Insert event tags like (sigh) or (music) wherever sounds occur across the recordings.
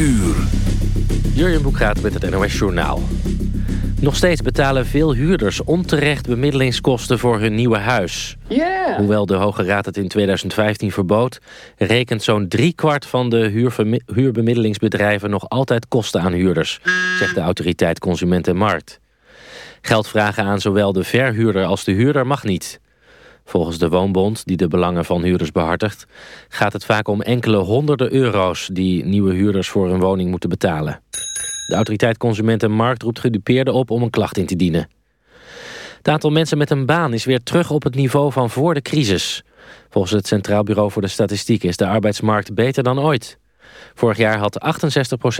uur. Jurjen Boekraat met het NOS Journaal. Nog steeds betalen veel huurders onterecht bemiddelingskosten voor hun nieuwe huis. Yeah. Hoewel de Hoge Raad het in 2015 verbood... rekent zo'n driekwart van de huurbemiddelingsbedrijven... nog altijd kosten aan huurders, zegt de autoriteit Consument en Markt. Geld vragen aan zowel de verhuurder als de huurder mag niet. Volgens de Woonbond, die de belangen van huurders behartigt... gaat het vaak om enkele honderden euro's... die nieuwe huurders voor hun woning moeten betalen. De autoriteit Consument en Markt roept gedupeerden op om een klacht in te dienen. Het aantal mensen met een baan is weer terug op het niveau van voor de crisis. Volgens het Centraal Bureau voor de Statistiek is de arbeidsmarkt beter dan ooit. Vorig jaar had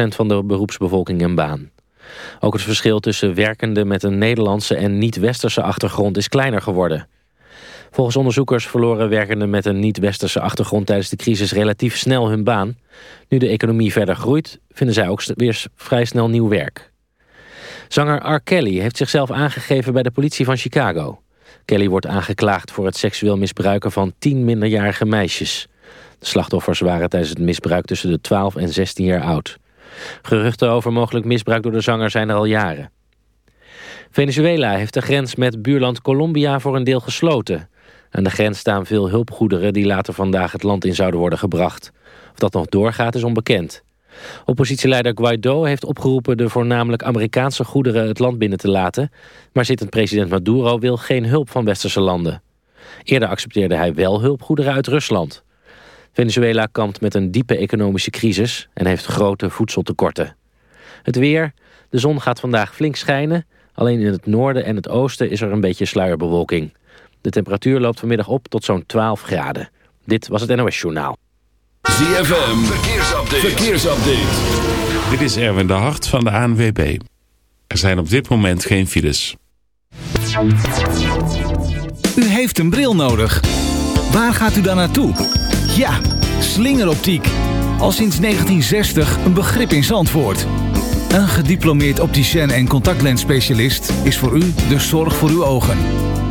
68% van de beroepsbevolking een baan. Ook het verschil tussen werkenden met een Nederlandse en niet-westerse achtergrond is kleiner geworden. Volgens onderzoekers verloren werkenden met een niet-westerse achtergrond tijdens de crisis relatief snel hun baan. Nu de economie verder groeit, vinden zij ook weer vrij snel nieuw werk. Zanger R. Kelly heeft zichzelf aangegeven bij de politie van Chicago. Kelly wordt aangeklaagd voor het seksueel misbruiken van tien minderjarige meisjes. De slachtoffers waren tijdens het misbruik tussen de 12 en 16 jaar oud. Geruchten over mogelijk misbruik door de zanger zijn er al jaren. Venezuela heeft de grens met buurland Colombia voor een deel gesloten. Aan de grens staan veel hulpgoederen die later vandaag het land in zouden worden gebracht. Of dat nog doorgaat is onbekend. Oppositieleider Guaido heeft opgeroepen de voornamelijk Amerikaanse goederen het land binnen te laten, maar zittend president Maduro wil geen hulp van westerse landen. Eerder accepteerde hij wel hulpgoederen uit Rusland. Venezuela kampt met een diepe economische crisis en heeft grote voedseltekorten. Het weer. De zon gaat vandaag flink schijnen. Alleen in het noorden en het oosten is er een beetje sluierbewolking. De temperatuur loopt vanmiddag op tot zo'n 12 graden. Dit was het NOS Journaal. ZFM, verkeersupdate. verkeersupdate. Dit is Erwin de Hart van de ANWB. Er zijn op dit moment geen files. U heeft een bril nodig. Waar gaat u dan naartoe? Ja, slingeroptiek. Al sinds 1960 een begrip in Zandvoort. Een gediplomeerd opticien en contactlensspecialist is voor u de zorg voor uw ogen.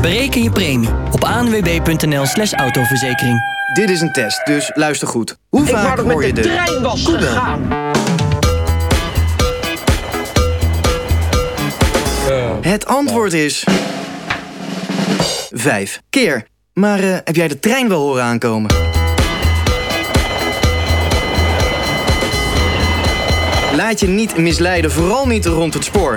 Bereken je premie op anwb.nl slash autoverzekering. Dit is een test, dus luister goed. Hoe Ik vaak hoor met je de de... trein was gegaan. Het antwoord is... Vijf keer. Maar eh, heb jij de trein wel horen aankomen? Laat je niet misleiden, vooral niet rond het spoor.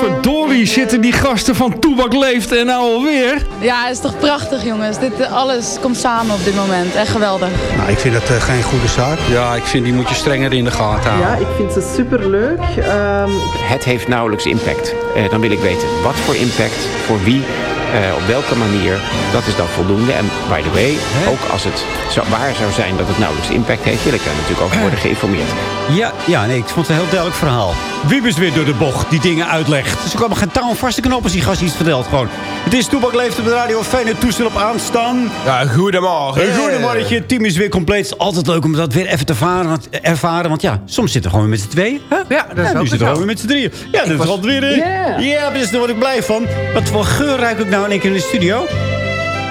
Potverdorie zitten die gasten van Toebak Leeft en nou alweer. Ja, het is toch prachtig jongens. Dit, alles komt samen op dit moment. Echt geweldig. Nou, ik vind dat eh, geen goede zaak. Ja, ik vind die moet je strenger in de gaten houden. Ja, ik vind ze superleuk. Ehm Het heeft nauwelijks impact. Eh, dan wil ik weten, wat voor impact, voor wie Eh, op welke manier, dat is dan voldoende. En by the way, ook als het zo waar zou zijn dat het nauwelijks impact heeft... wil ik daar natuurlijk over worden geïnformeerd. Ja, ja nee, ik vond het een heel duidelijk verhaal. Wiebes weer door de bocht die dingen uitlegt. Dus er kwam geen touw vast te knopen als die gast iets vertelt. Gewoon. Het is Toebak Leeft op de radio. Fijne toestel op aanstaan. Ja, goedemorgen. Een goedemorgen. Het team is weer compleet. Het is altijd leuk om dat weer even te ervaren. Want, ervaren, want ja, soms zitten we gewoon weer met z'n tweeën. Hè? Ja, dat is ja, nu zitten we gewoon weer met z'n drieën. Ja, dat is altijd weer... Yeah. Ja, dus daar word ik blij van. Wat voor geur ruik ik nou in één keer in de studio?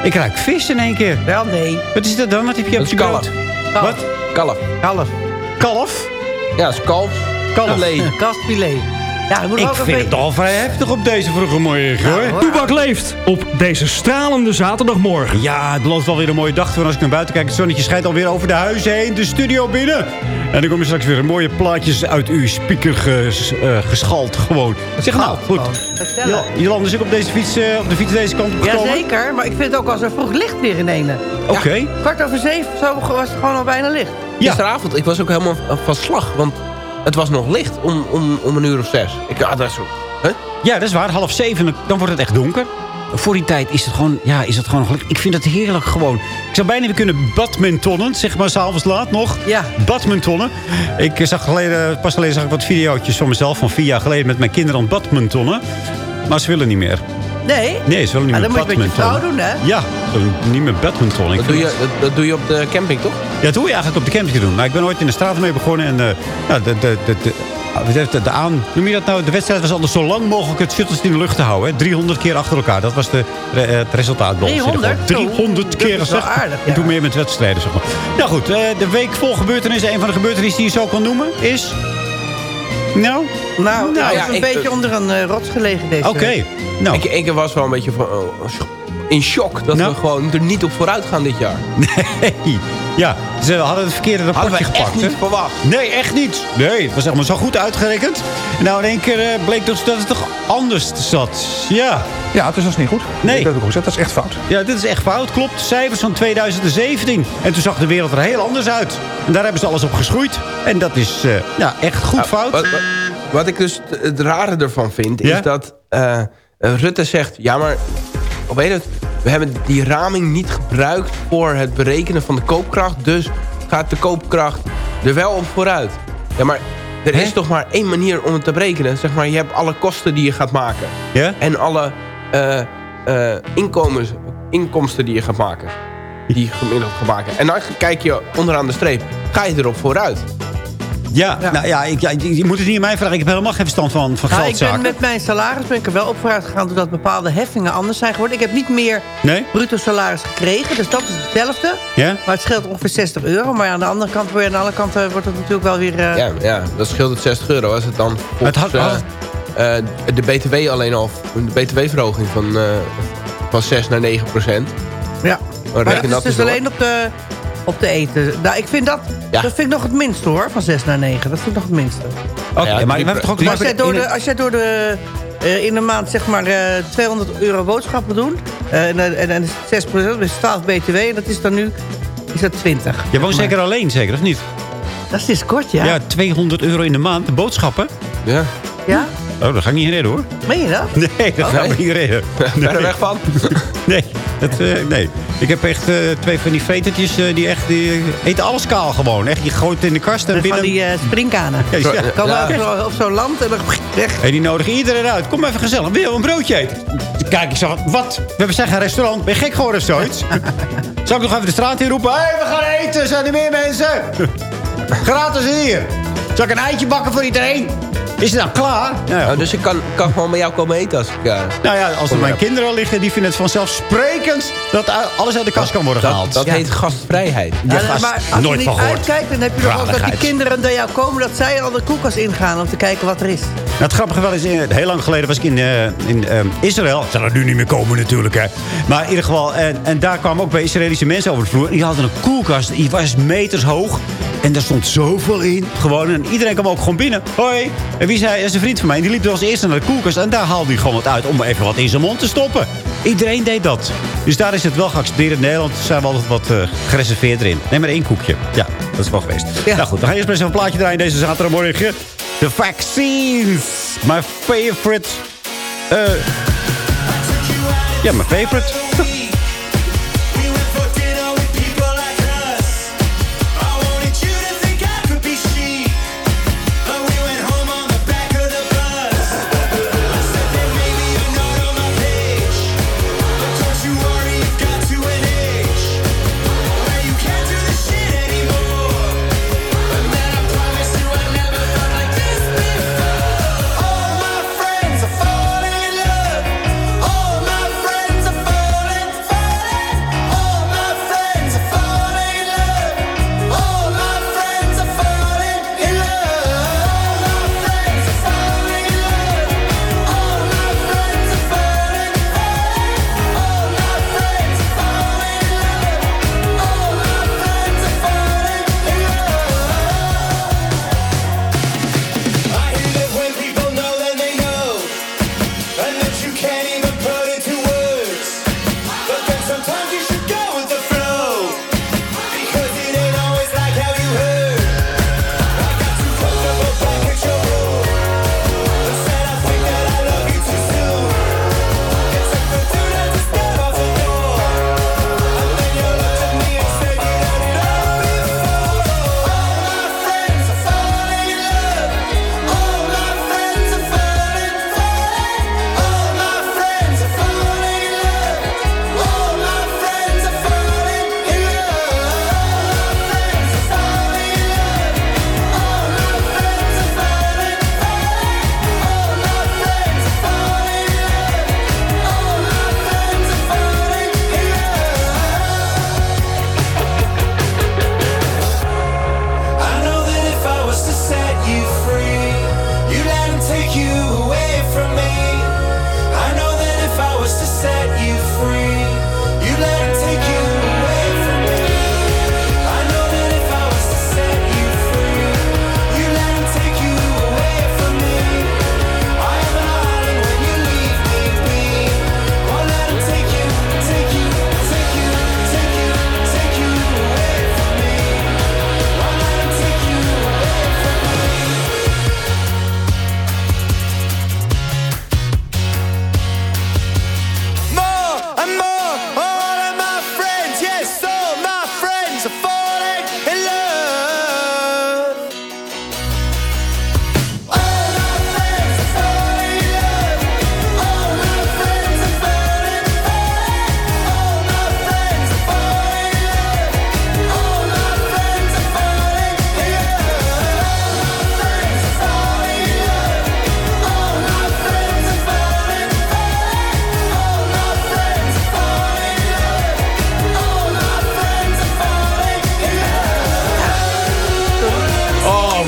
Ik ruik vis in één keer. Wel, nee. Wat is dat dan? Wat heb je op je kalf. Wat? Kalf. Kalf. Kalf? Ja, dat is kalf. Kastfilet. Ja, moet Ik ook vind het al vrij heftig op deze vroege morgen, hoor. Toebak leeft op deze stralende zaterdagmorgen. Ja, het belooft wel weer een mooie dag. voor Als ik naar buiten kijk, het zonnetje schijnt alweer over de huizen heen. De studio binnen. En dan komen straks weer mooie plaatjes uit uw speaker ges, eh, geschald. Gewoon. Zeg nou, goed. Ja, Jolande is ook op deze fiets, eh, op de fiets deze kant op gekomen. Jazeker, maar ik vind het ook wel zo vroeg licht weer in ene. Oké. Kwart over zeven zo was het gewoon al bijna licht. Gisteravond, ik was ook helemaal van slag. Want het was nog licht om, om, om een uur of zes. Ik ah, dat zo... Huh? Ja, dat is waar. Half zeven, dan- wordt het echt donker. Voor die tijd is het gewoon, ja, is het gewoon gelukkig. Ik vind het heerlijk gewoon. Ik zou bijna weer kunnen badmintonnen, zeg maar, s'avonds laat nog. Ja. Badmintonnen. Ik zag geleden, pas geleden zag ik wat video's van mezelf van vier jaar geleden met mijn kinderen aan badmintonnen. Maar ze willen niet meer. Nee? Nee, ze willen niet Ah, meer dat moet je met je vrouw doen, hè? Ja, ze willen niet meer badmintonnen. Ik Dat doe, je, dat, dat doe je op de camping, toch? ja, dat doe je eigenlijk op de camping doen. Maar ik ben ooit in de straat mee begonnen. En eh, ja, de, de, de, de, ah, wat heeft de, de aan, noem je dat nou? De wedstrijd was altijd zo lang mogelijk het shuttles in de lucht te houden. Hè? 300 keer achter elkaar. Dat was de, re- eh, het resultaat. 300? 300 keer. Dat is wel zeg. aardig, ja. En toen meer met wedstrijden. Zeg maar. Nou goed, eh, de week vol gebeurtenissen. Een van de gebeurtenissen die je zo kan noemen is... Nou? Nou, Nou ik ja, was een ik- beetje onder een eh, rots gelegen deze Oké. week. Nou. Ik, ik was wel een beetje van, oh, in shock dat Nou. we gewoon er niet op vooruit gaan dit jaar. (laughs) Nee. Ja, ze hadden het verkeerde rapportje gepakt. echt niet verwacht. Nee, echt niet. Nee, het was allemaal zo goed uitgerekend. En nou in één keer eh, bleek dus dat het toch anders zat. Ja. Ja, dus dat is niet goed. Nee. Ik heb ook gezegd, dat is echt fout. Ja, dit is echt fout. Klopt. Cijfers van 2017. En toen zag de wereld er heel anders uit. En daar hebben ze alles op geschroeid. En dat is eh, ja, echt goed fout. Wat, wat, wat ik dus het rare ervan vind, Ja? is dat eh, Rutte zegt... Ja, maar hoe weet het? We hebben die raming niet gebruikt voor het berekenen van de koopkracht. Dus gaat de koopkracht er wel op vooruit. Ja, maar er is toch maar één manier om het te berekenen. Zeg maar, je hebt alle kosten die je gaat maken. Ja? En alle eh, eh, inkomens, inkomsten die je gaat maken. Die je gemiddeld gaat maken. En dan kijk je onderaan de streep. Ga je erop vooruit? Ja, nou ja, ik, ja, je moet het niet aan mij vragen. Ik heb helemaal geen verstand van, van Nou, ik geldzaken. ben met mijn salaris ben ik er wel op vooruit gegaan... doordat bepaalde heffingen anders zijn geworden. Ik heb niet meer Nee? bruto salaris gekregen. Dus dat is hetzelfde. Ja? Maar het scheelt ongeveer 60 euro. Maar aan de andere kant, weer aan de andere kant eh, wordt het natuurlijk wel weer... eh, Ja, ja, dat scheelt het 60 euro. Als het dan Het had- eh, de BTW alleen al, de BTW-verhoging van, eh, van 6 naar 9 procent. Ja. Maar dat dat is dus door. alleen op de, op de eten. Nou, ik vind dat, Ja. dat vind ik nog het minste hoor, van 6 naar 9. Dat vind ik nog het minste. Oké, Ja, maar we drie- hebben toch ook te Maar als jij door in de, als jij door de eh, in een maand zeg maar eh 200 euro boodschappen doet... eh, en, en, en, en 6% dat is 12 btw en dat is dan nu is dat 20. Je woont zeker alleen, zeker, of niet? Dat is dus kort, ja. Ja, 200 euro in de maand, de boodschappen. Ja. Ja? Oh, dat ga ik niet redden, hoor. Meen je dat? (laughs) (laughs) (laughs) Nee, dat ga ik niet redden. Verder weg van? Nee, dat, nee. Ik heb echt eh, twee van die vetertjes eh, die echt die eten alles kaal gewoon. Echt, je gooit het in de kast en Van binnen... die eh springkanen. Ja, ja. Komen Ja. op zo- op zo'n land en dan weg. En die nodigen iedereen uit. Kom even gezellig. Wil je een broodje eten? Kijk, ik zeg, wat? We hebben zeggen restaurant. Ben je gek geworden of zoiets? Zal ik nog even de straat in roepen? Hé, hey, we gaan eten. Zijn er meer mensen? Gratis hier. Zal ik een eitje bakken voor iedereen? Is het nou klaar? Nou, ja, Oh, dus ik kan, kan gewoon bij jou komen eten als ik... eh, nou ja, als er mijn heb. kinderen liggen, die vinden het vanzelfsprekend dat alles uit de kast kan worden Dat, gehaald. dat Ja. heet gastvrijheid. Ja, Ja, gast, maar als nooit je van niet uitkijkt, dan heb je nog ook dat die kinderen naar jou komen... dat zij al de koelkast ingaan om te kijken wat er is. Nou, het grappige wel is, eh, heel lang geleden was ik in, eh, in eh, Israël. Zal er nu niet meer komen natuurlijk, hè. Maar in ieder geval, en, en daar kwamen ook bij Israëlische mensen over de vloer. En die hadden een koelkast, die was meters hoog. En daar stond zoveel in, gewoon. En iedereen kwam ook gewoon binnen. Hoi. Wie zei, dat is een vriend van mij. Die liep er als eerste naar de koelkast. En daar haalde hij gewoon wat uit om even wat in zijn mond te stoppen. Iedereen deed dat. Dus daar is het wel geaccepteerd. In Nederland zijn we altijd wat eh gereserveerd erin. Neem maar één koekje. Ja, dat is wel geweest. Nou goed, dan ga je eerst maar eens een plaatje draaien deze zaterdagmorgen. The Vaccines. My favorite... eh Ja, mijn favorite.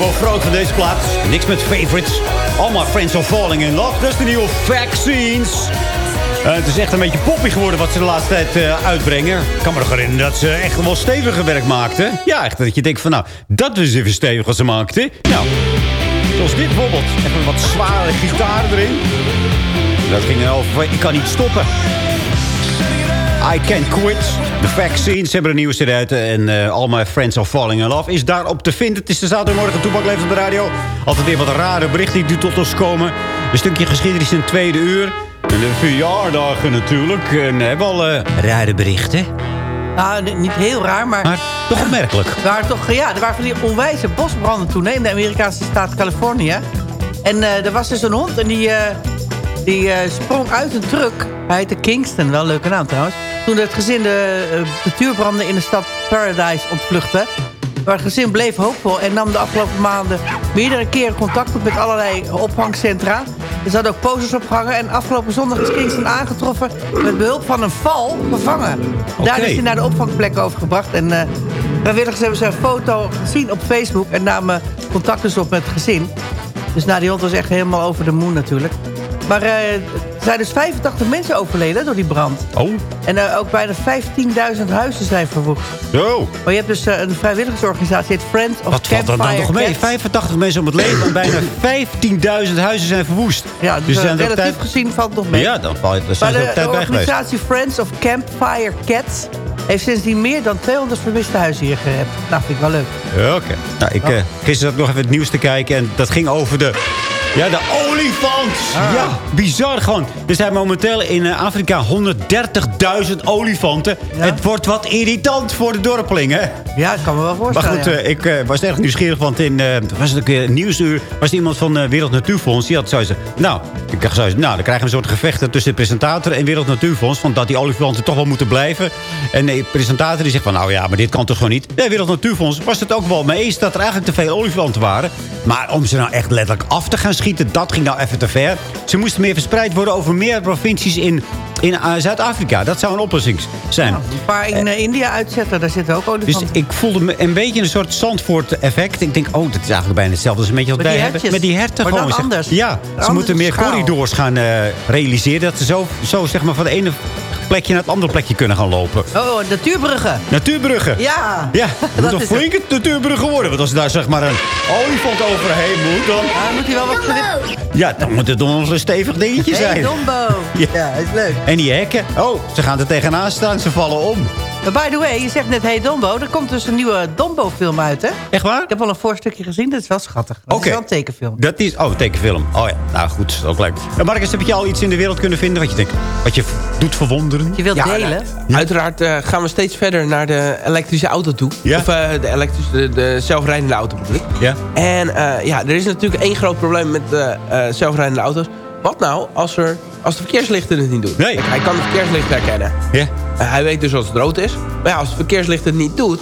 Wel groot van deze plaats. Niks met favorites. All my friends are falling in love. Dat is de nieuwe Vaccines. Eh, het is echt een beetje poppy geworden wat ze de laatste tijd eh, uitbrengen. Ik kan me nog herinneren dat ze echt wel steviger werk maakten. Ja, echt dat je denkt van nou, dat is even stevig wat ze maakten. Nou, zoals dit bijvoorbeeld. Even wat zware gitaar erin. Dat ging over, ik kan niet stoppen. I Can't Quit. The Vaccines hebben een nieuwe CD uit. En eh, All My Friends Are Falling In Love is daarop te vinden. Het is de zaterdagmorgen Toepak leeft op de radio. Altijd weer wat rare berichten die tot ons komen. Een stukje geschiedenis in het tweede uur. En de verjaardagen natuurlijk. En we hebben al eh, rare berichten. Nou, niet heel raar, maar... Maar toch opmerkelijk. Er waren toch, ja, er waren van die onwijze bosbranden toen hè, in de Amerikaanse staat Californië. En eh, er was dus een hond en die, eh, die eh, sprong uit een truck. Hij heette Kingston, wel een leuke naam trouwens. Toen het gezin de uh, natuurbranden in de stad Paradise ontvluchtte. Maar het gezin bleef hoopvol en nam de afgelopen maanden meerdere keren contact op met allerlei opvangcentra. Er hadden ook posters opgehangen en afgelopen zondag is Kingston aangetroffen met behulp van een val vervangen. Daar is hij naar de opvangplek overgebracht. En eh vrijwilligers hebben zijn foto gezien op Facebook en namen contact dus op met het gezin. Dus nou, die hond was echt helemaal over de moon natuurlijk. Maar eh, er zijn dus 85 mensen overleden door die brand. Oh. En eh, ook bijna 15.000 huizen zijn verwoest. Zo. Maar je hebt dus eh, een vrijwilligersorganisatie, het Friends of Wat valt dat dan nog mee? Cats. 85 mensen om het leven en bijna (clears throat) 15.000 huizen zijn verwoest. Ja, dus, er op relatief tijd... gezien valt het nog mee. Ja, dan val je, daar Maar de, de organisatie Friends of Campfire Cats... heeft sindsdien meer dan 200 vermiste huizen hier gered. Nou, vind ik wel leuk. Ja, Oké. Nou, ik, eh, gisteren zat ik nog even het nieuws te kijken. En dat ging over de Ja, de olifant. Ja, bizar gewoon. Er zijn momenteel in eh, Afrika 130.000 olifanten. Het wordt wat irritant voor de dorpelingen. Ja, ik kan me wel Maar voorstellen. goed, ja. eh, ik eh, was erg nieuwsgierig, want in was het ook nieuwsuur... was er iemand van Wereld Natuurfonds, die had zoiets... Nou, ik dacht nou, dan krijgen we een soort gevechten tussen de presentator en Wereld Natuurfonds... van dat die olifanten toch wel moeten blijven. En de presentator die zegt van, nou ja, maar dit kan toch gewoon niet. Nee, Wereld Natuurfonds was het ook wel mee eens dat er eigenlijk te veel olifanten waren. Maar om ze nou echt letterlijk af te gaan schieten, dat ging nou even te ver. Ze moesten meer verspreid worden over meer provincies in, in eh, Zuid-Afrika. Dat zou een oplossing zijn. Een paar in eh, India uitzetten, daar zitten ook Dus olifanten. ik voelde me een beetje een soort Zandvoort-effect. Ik denk, oh, dat is eigenlijk bijna hetzelfde als een beetje wat wij die hebben. Met die herten Maar gewoon. zeg. anders. Ja, ze moeten meer schaal. corridors gaan eh, realiseren. Dat ze zo, zo zeg maar van de ene plekje naar het andere plekje kunnen gaan lopen. Oh, natuurbruggen. Natuurbruggen. Ja. Ja, (laughs) het moet Dat een is het. flinke natuurbruggen worden. Want als daar zeg maar een olifant overheen moet, dan... Ja, dan moet hij wel wat. Ja, dan moet het wel een stevig dingetje Hey, zijn. Dombo. (laughs) Ja. Ja, is leuk. En die hekken, oh, ze gaan er tegenaan staan. Ze vallen om. By the way, je zegt net Hey Dombo. Er komt dus een nieuwe Dombo-film uit, hè? Echt waar? Ik heb al een voorstukje gezien. Dat is wel schattig. Dat Oké. is wel een tekenfilm. Dat is, oh, tekenfilm. Oh ja, nou goed, ook leuk. En Marcus, heb je al iets in de wereld kunnen vinden wat je denkt, wat je doet verwonderen? Je wilt Ja, delen? nou, Uiteraard eh, gaan we steeds verder naar de elektrische auto toe. Ja. Of eh, de, elektrische, de, de zelfrijdende auto bedoel ik. Ja. En eh, ja, er is natuurlijk één groot probleem met de eh, zelfrijdende auto's. Wat nou als, er, als de verkeerslichten het niet doen? Nee. Kijk, hij kan de verkeerslichten herkennen. Ja. Eh, hij weet dus als het rood is. Maar ja, als het verkeerslicht het niet doet...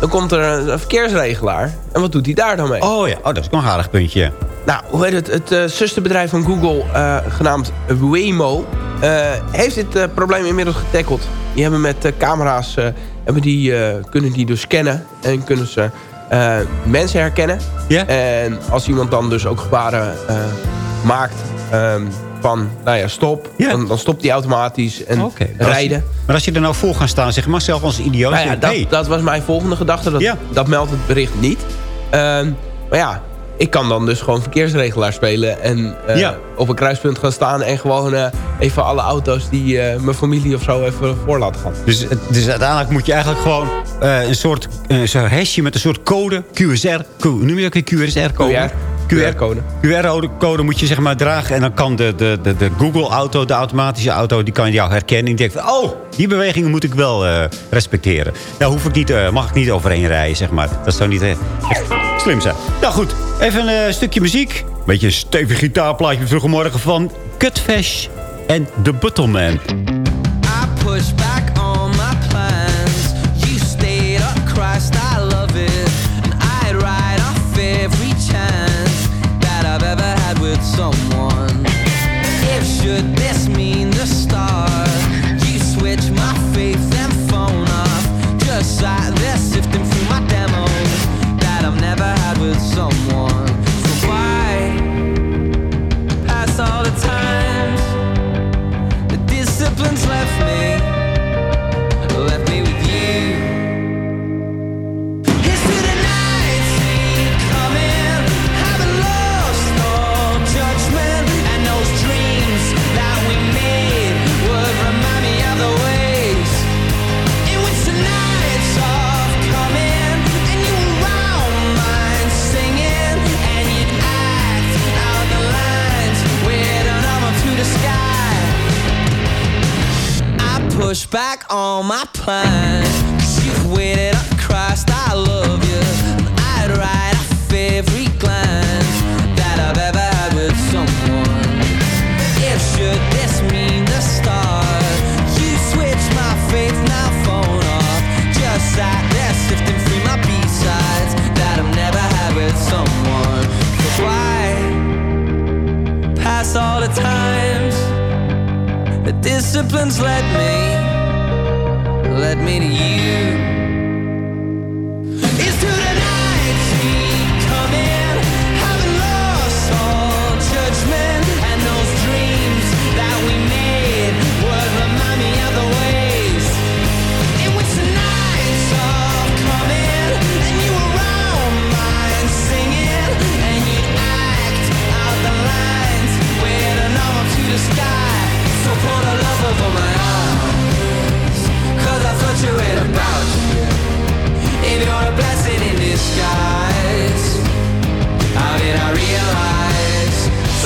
dan komt er een, een verkeersregelaar. En wat doet hij daar dan mee? Oh ja, oh, dat is een aardig puntje. Nou, hoe heet het? Het eh, zusterbedrijf van Google, eh, genaamd Waymo... heeft dit probleem inmiddels getackled. Die hebben met camera's... hebben die, kunnen die dus scannen. En kunnen ze mensen herkennen. Ja. En als iemand dan dus ook gebaren maakt... ehm, van, nou ja, stop. Ja. Dan, dan stopt hij automatisch en als- rijden. Maar als je er nou voor gaat staan, zeg maar zelf als idioot. Nou ja, dat, hey, dat was mijn volgende gedachte. Dat, Ja. dat meldt het bericht niet. Ehm, maar ja, ik kan dan dus gewoon verkeersregelaar spelen. En eh, Ja. op een kruispunt gaan staan. En gewoon eh, even alle auto's die eh, mijn familie of zo even voor laten gaan. dus, dus uiteindelijk moet je eigenlijk gewoon een soort zo'n hesje met een soort code, QSR, Q, noem je dat weer QSR-code? QR-code. QR-code moet je zeg maar dragen. En dan kan de, de, de, de Google-auto, de automatische auto, die kan jou herkennen. En die denkt van, oh, die bewegingen moet ik wel eh, respecteren. Daar hoef ik niet, eh, mag ik niet overheen rijden, zeg maar. Dat zou niet echt slim zijn. Nou goed, even een eh, stukje muziek. Beetje een stevig gitaarplaatje vroegmorgen van Cutfash en The Buttleman. I push back on push back on my plans. Cause you've waited up, Christ, I love you. And I'd write off every glance that I've ever had with someone. If should this mean the start, you switch my faith now phone off. Just like that, sifting through my B-sides that I've never had with someone. So why pass all the times? The discipline's led me, led me to you.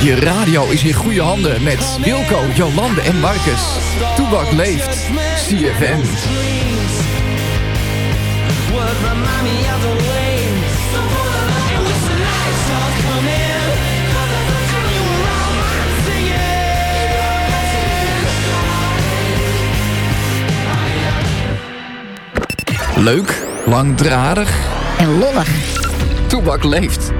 Je radio is in goede handen met Wilco, Jolande en Marcus. Toebak leeft. CFM. Leuk, langdradig en lollig. Toebak leeft.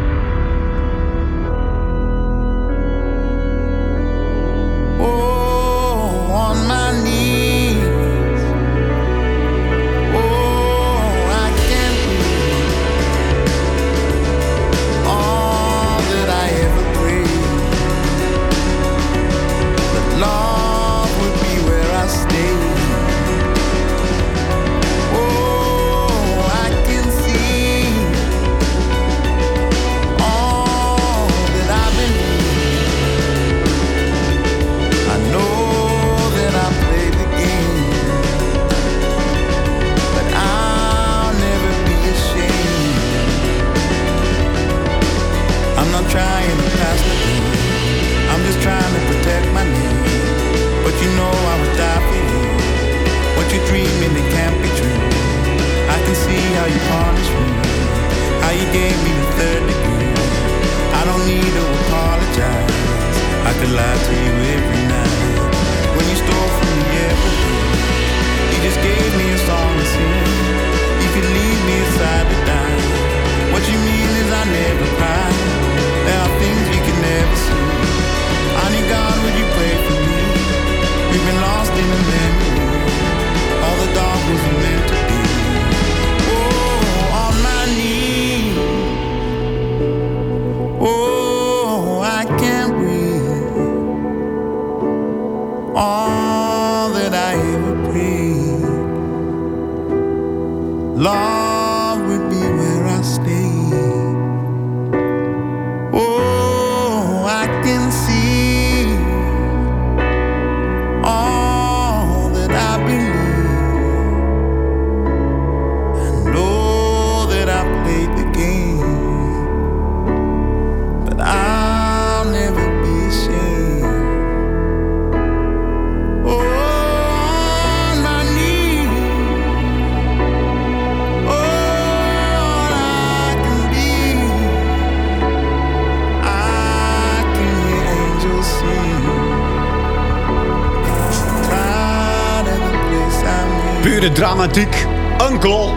Dramatiek. Uncle.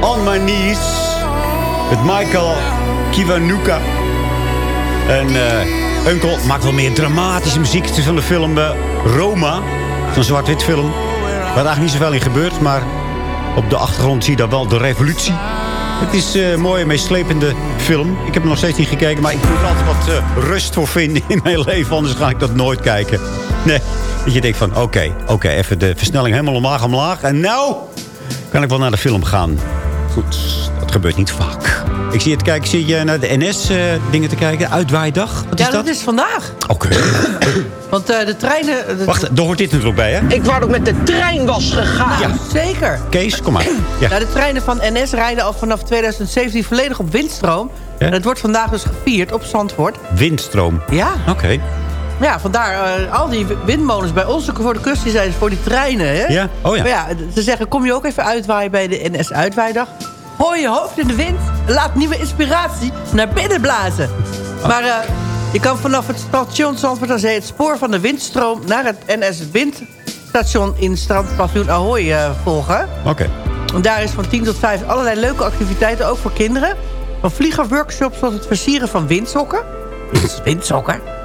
On my knees. Met Michael Kiwanuka. En eh Uncle maakt wel meer dramatische muziek. Het is van de film eh, Roma. Zo'n zwart-wit film. Waar eigenlijk niet zoveel in gebeurt. Maar op de achtergrond zie je dan wel de revolutie. Het is eh, een mooie, meeslepende film. Ik heb hem nog steeds niet gekeken. Maar ik moet er altijd wat rust voor vinden in mijn leven. Anders ga ik dat nooit kijken. Nee, dat je denkt van oké, oké, even de versnelling helemaal omlaag, omlaag. En nou kan ik wel naar de film gaan. Goed, dat gebeurt niet vaak. Ik zie het kijken. Zie je naar de NS-dingen te kijken? Uitwaaidag? Wat is ja, dat? dat is vandaag. Oké. (coughs) Want eh, de treinen... de- Wacht, daar hoort dit natuurlijk bij, hè? Ik wou ook met de trein was gegaan. Ja, zeker. Kees, kom maar. (coughs) Ja. Nou, de treinen van NS rijden al vanaf 2017 volledig op windstroom. En het wordt vandaag dus gevierd op Zandvoort. Windstroom. Ja. Oké. Ja, vandaar eh, al die windmolens bij ons voor de kust die zijn voor die treinen. Hè? Ja, oh ja. Maar ja, ze zeggen, kom je ook even uitwaaien bij de NS Uitwaaidag. Gooi je hoofd in de wind. Laat nieuwe inspiratie naar binnen blazen. Oh. Maar eh, je kan vanaf het station Zandvoort aan Zee... het spoor van de windstroom naar het NS Windstation in strandpaviljoen Ahoy eh, volgen. Oké. En daar is van 10 tot 5 allerlei leuke activiteiten, ook voor kinderen. Van vliegerworkshops tot het versieren van windsokken. (laughs) windsokken?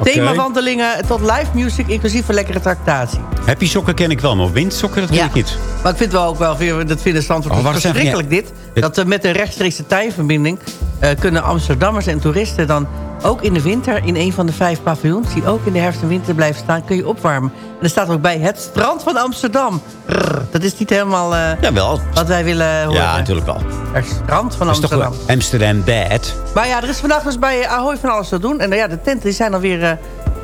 Oké. Themawandelingen tot live music, inclusief een lekkere tractatie. Happy sokken ken ik wel, maar windsokken dat ken Ja. ik niet. Maar ik vind wel ook wel, dat vinden Zandvoort Oh, verschrikkelijk dit. Dat met een rechtstreekse treinverbinding eh, kunnen Amsterdammers en toeristen dan ook in de winter in een van de vijf paviljoens... die ook in de herfst en winter blijven staan, kun je opwarmen. En er staat ook bij het strand van Amsterdam. Brrr, dat is niet helemaal eh, Jawel. wat wij willen horen. Ja, natuurlijk wel. Het strand van Dat is toch Amsterdam. wel Amsterdam bad. Maar ja, er is vandaag dus bij Ahoy van alles te doen. En eh, ja, de tenten die zijn alweer eh,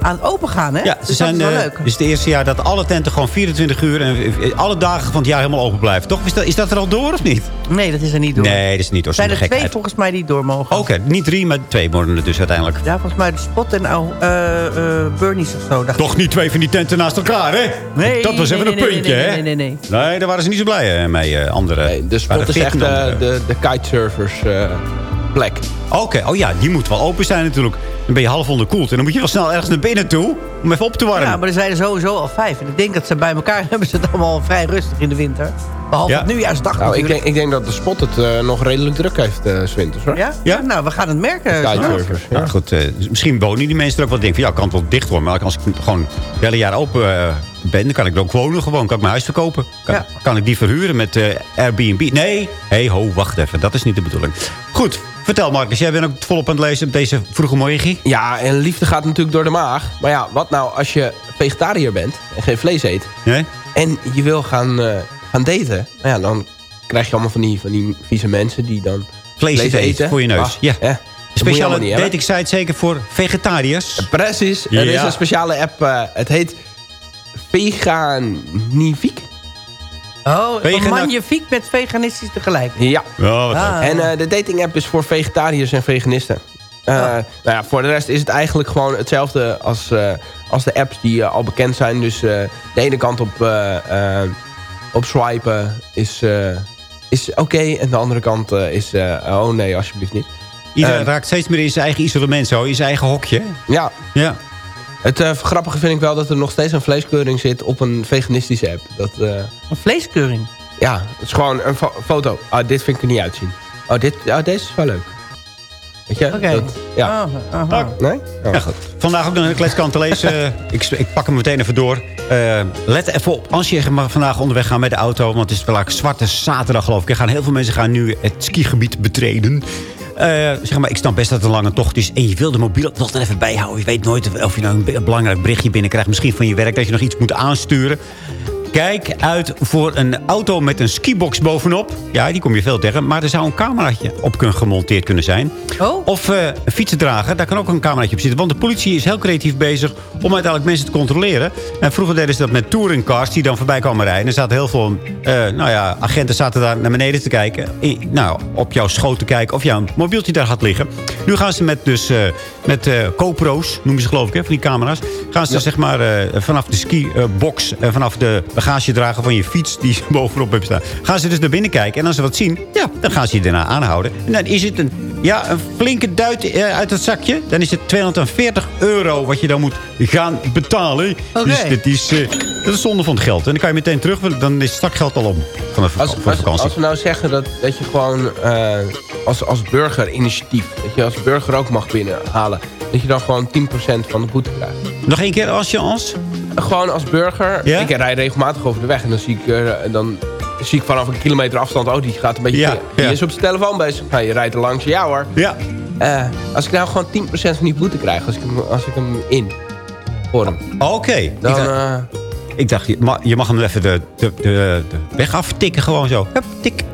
aan het open gaan, hè? Ja, ze dus zijn, dat is wel eh, leuk. Dit is het eerste jaar dat alle tenten gewoon 24 uur... en eh, alle dagen van het jaar helemaal open blijven. Toch? Is dat, is dat er al door of niet? Nee, dat is er niet door. Nee, dat is niet door. Er zijn er twee volgens mij die door mogen. Oké, niet drie, maar twee worden het dus uiteindelijk. Ja, volgens mij de Spot en eh eh Bernie's of zo. Dacht Toch niet twee van die tenten naast elkaar, hè? Nee, dat was even nee, een nee, puntje, nee, hè? nee, nee, nee. Nee, daar waren ze niet zo blij mee, eh, andere. de spot is echt de, de kitesurfers eh, plek. Oké, oh ja, die moet wel open zijn natuurlijk. Dan ben je half onderkoeld. En dan moet je wel snel ergens naar binnen toe om even op te warmen. Ja, maar er zijn er sowieso al vijf. En ik denk dat ze bij elkaar (laughs) hebben ze het allemaal vrij rustig in de winter. Behalve Ja. op nieuwjaarsdag Nou, ik natuurlijk. denk, ik denk dat de spot het eh, nog redelijk druk heeft, eh Swinters, hoor. Ja? ja? Nou, we gaan het merken. Ja, goed. eh, dus misschien wonen die mensen er ook wel denken van... ja, ik kan het wel dicht worden. Maar als ik gewoon het hele jaar open ben... dan kan ik er ook wonen gewoon. Kan ik mijn huis verkopen. Kan, kan ik die verhuren met eh, Airbnb? Nee. Hé, hey, ho, wacht even. Dat is niet de bedoeling. Goed. Vertel, Marcus. Jij bent ook volop aan het lezen op deze vroege morgen. Ja, en liefde gaat natuurlijk door de maag. Maar ja, wat nou als je vegetariër bent en geen vlees eet... Nee? en je wil gaan, eh, gaan daten... Nou ja, dan krijg je allemaal van die, van die vieze mensen die dan Vlees eten voor je neus. Ah, ja. je Speciale dating site zeker voor vegetariërs. Precies. Er is Ja. een speciale app. eh, het heet Veganifiek. Oh, Vegana- magnifiek met veganistisch tegelijk. Ja. wat Ah. En eh, de dating app is voor vegetariërs en veganisten. Eh, Nou ja, voor de rest is het eigenlijk gewoon hetzelfde als, eh, als de apps die al bekend zijn. Dus eh, de ene kant op, eh, eh, op swipen is, eh, is oké. en de andere kant eh, is eh, oh nee, alsjeblieft niet. Iedereen raakt steeds meer in zijn eigen isolement zo. In zijn eigen hokje. Ja. Ja. Het eh, grappige vind ik wel dat er nog steeds een vleeskeuring zit op een veganistische app. Dat, eh, Een vleeskeuring? ja, het is gewoon een fo- foto. Ah, dit vind ik er niet uitzien. Oh, dit, ah, deze is wel leuk. Weet je? Oké. Dat- ja. Ah, aha. Nee? Oh. Ja, goed. Vandaag ook nog een kletskant te lezen. (laughs) ik, ik pak hem meteen even door. Eh, let even op. Als je mag vandaag onderweg gaat met de auto. Want het is wel een zwarte zaterdag geloof ik. Er gaan heel veel mensen gaan nu het skigebied betreden. Eh, zeg maar, ik snap best dat het een lange tocht is. En je wil de mobiel nog even bijhouden. Je weet nooit of je nou een, een belangrijk berichtje binnenkrijgt. Misschien van je werk dat je nog iets moet aansturen. Kijk uit voor een auto met een skibox bovenop. Ja, die kom je veel tegen. Maar er zou een cameraatje op kunnen gemonteerd kunnen zijn. Of eh, een fietsendrager, daar kan ook een cameraatje op zitten. Want de politie is heel creatief bezig om uiteindelijk mensen te controleren. En vroeger deden ze dat met touringcars die dan voorbij kwamen rijden. Er zaten heel veel eh, nou ja, agenten zaten daar naar beneden te kijken. Nou, op jouw schoot te kijken of jouw mobieltje daar gaat liggen. Nu gaan ze met, dus, eh, met GoPro's, noemen ze geloof ik, hè, van die camera's. Gaan ze zeg maar vanaf de skibox en vanaf de bagagedrager van je fiets die (laughs) bovenop hebt staan. Gaan ze dus naar binnen kijken. En als ze wat zien, ja, dan gaan ze je daarna aanhouden. En dan is het een, ja, een flinke duit eh, uit het zakje. Dan is het 240 euro wat je dan moet gaan betalen. Oké. Dus dit is, eh, dat is zonde van het geld. En dan kan je meteen terug, dan is het zakgeld al om. Van de, Als, voor de als, vakantie. als we nou zeggen dat, dat je gewoon eh, als, als burger initiatief... dat je als burger ook mag binnenhalen... dat je dan gewoon 10% van de boete krijgt. Nog één keer als je als? Gewoon als burger. Ja? Ik rijd regelmatig over de weg en dan zie ik, eh, dan zie ik vanaf een kilometer afstand... oh, die gaat een beetje... Ja. Die ja. is op zijn telefoon bezig. Nou, je rijdt er langs. Ja hoor. Ja. Eh, als ik nou gewoon 10% van die boete krijg... als ik hem, als ik hem in vorm... Oké. Dan, ik, dacht, eh, ik dacht, je mag, je mag hem even de, de, de, de weg aftikken gewoon zo. Hup, tik.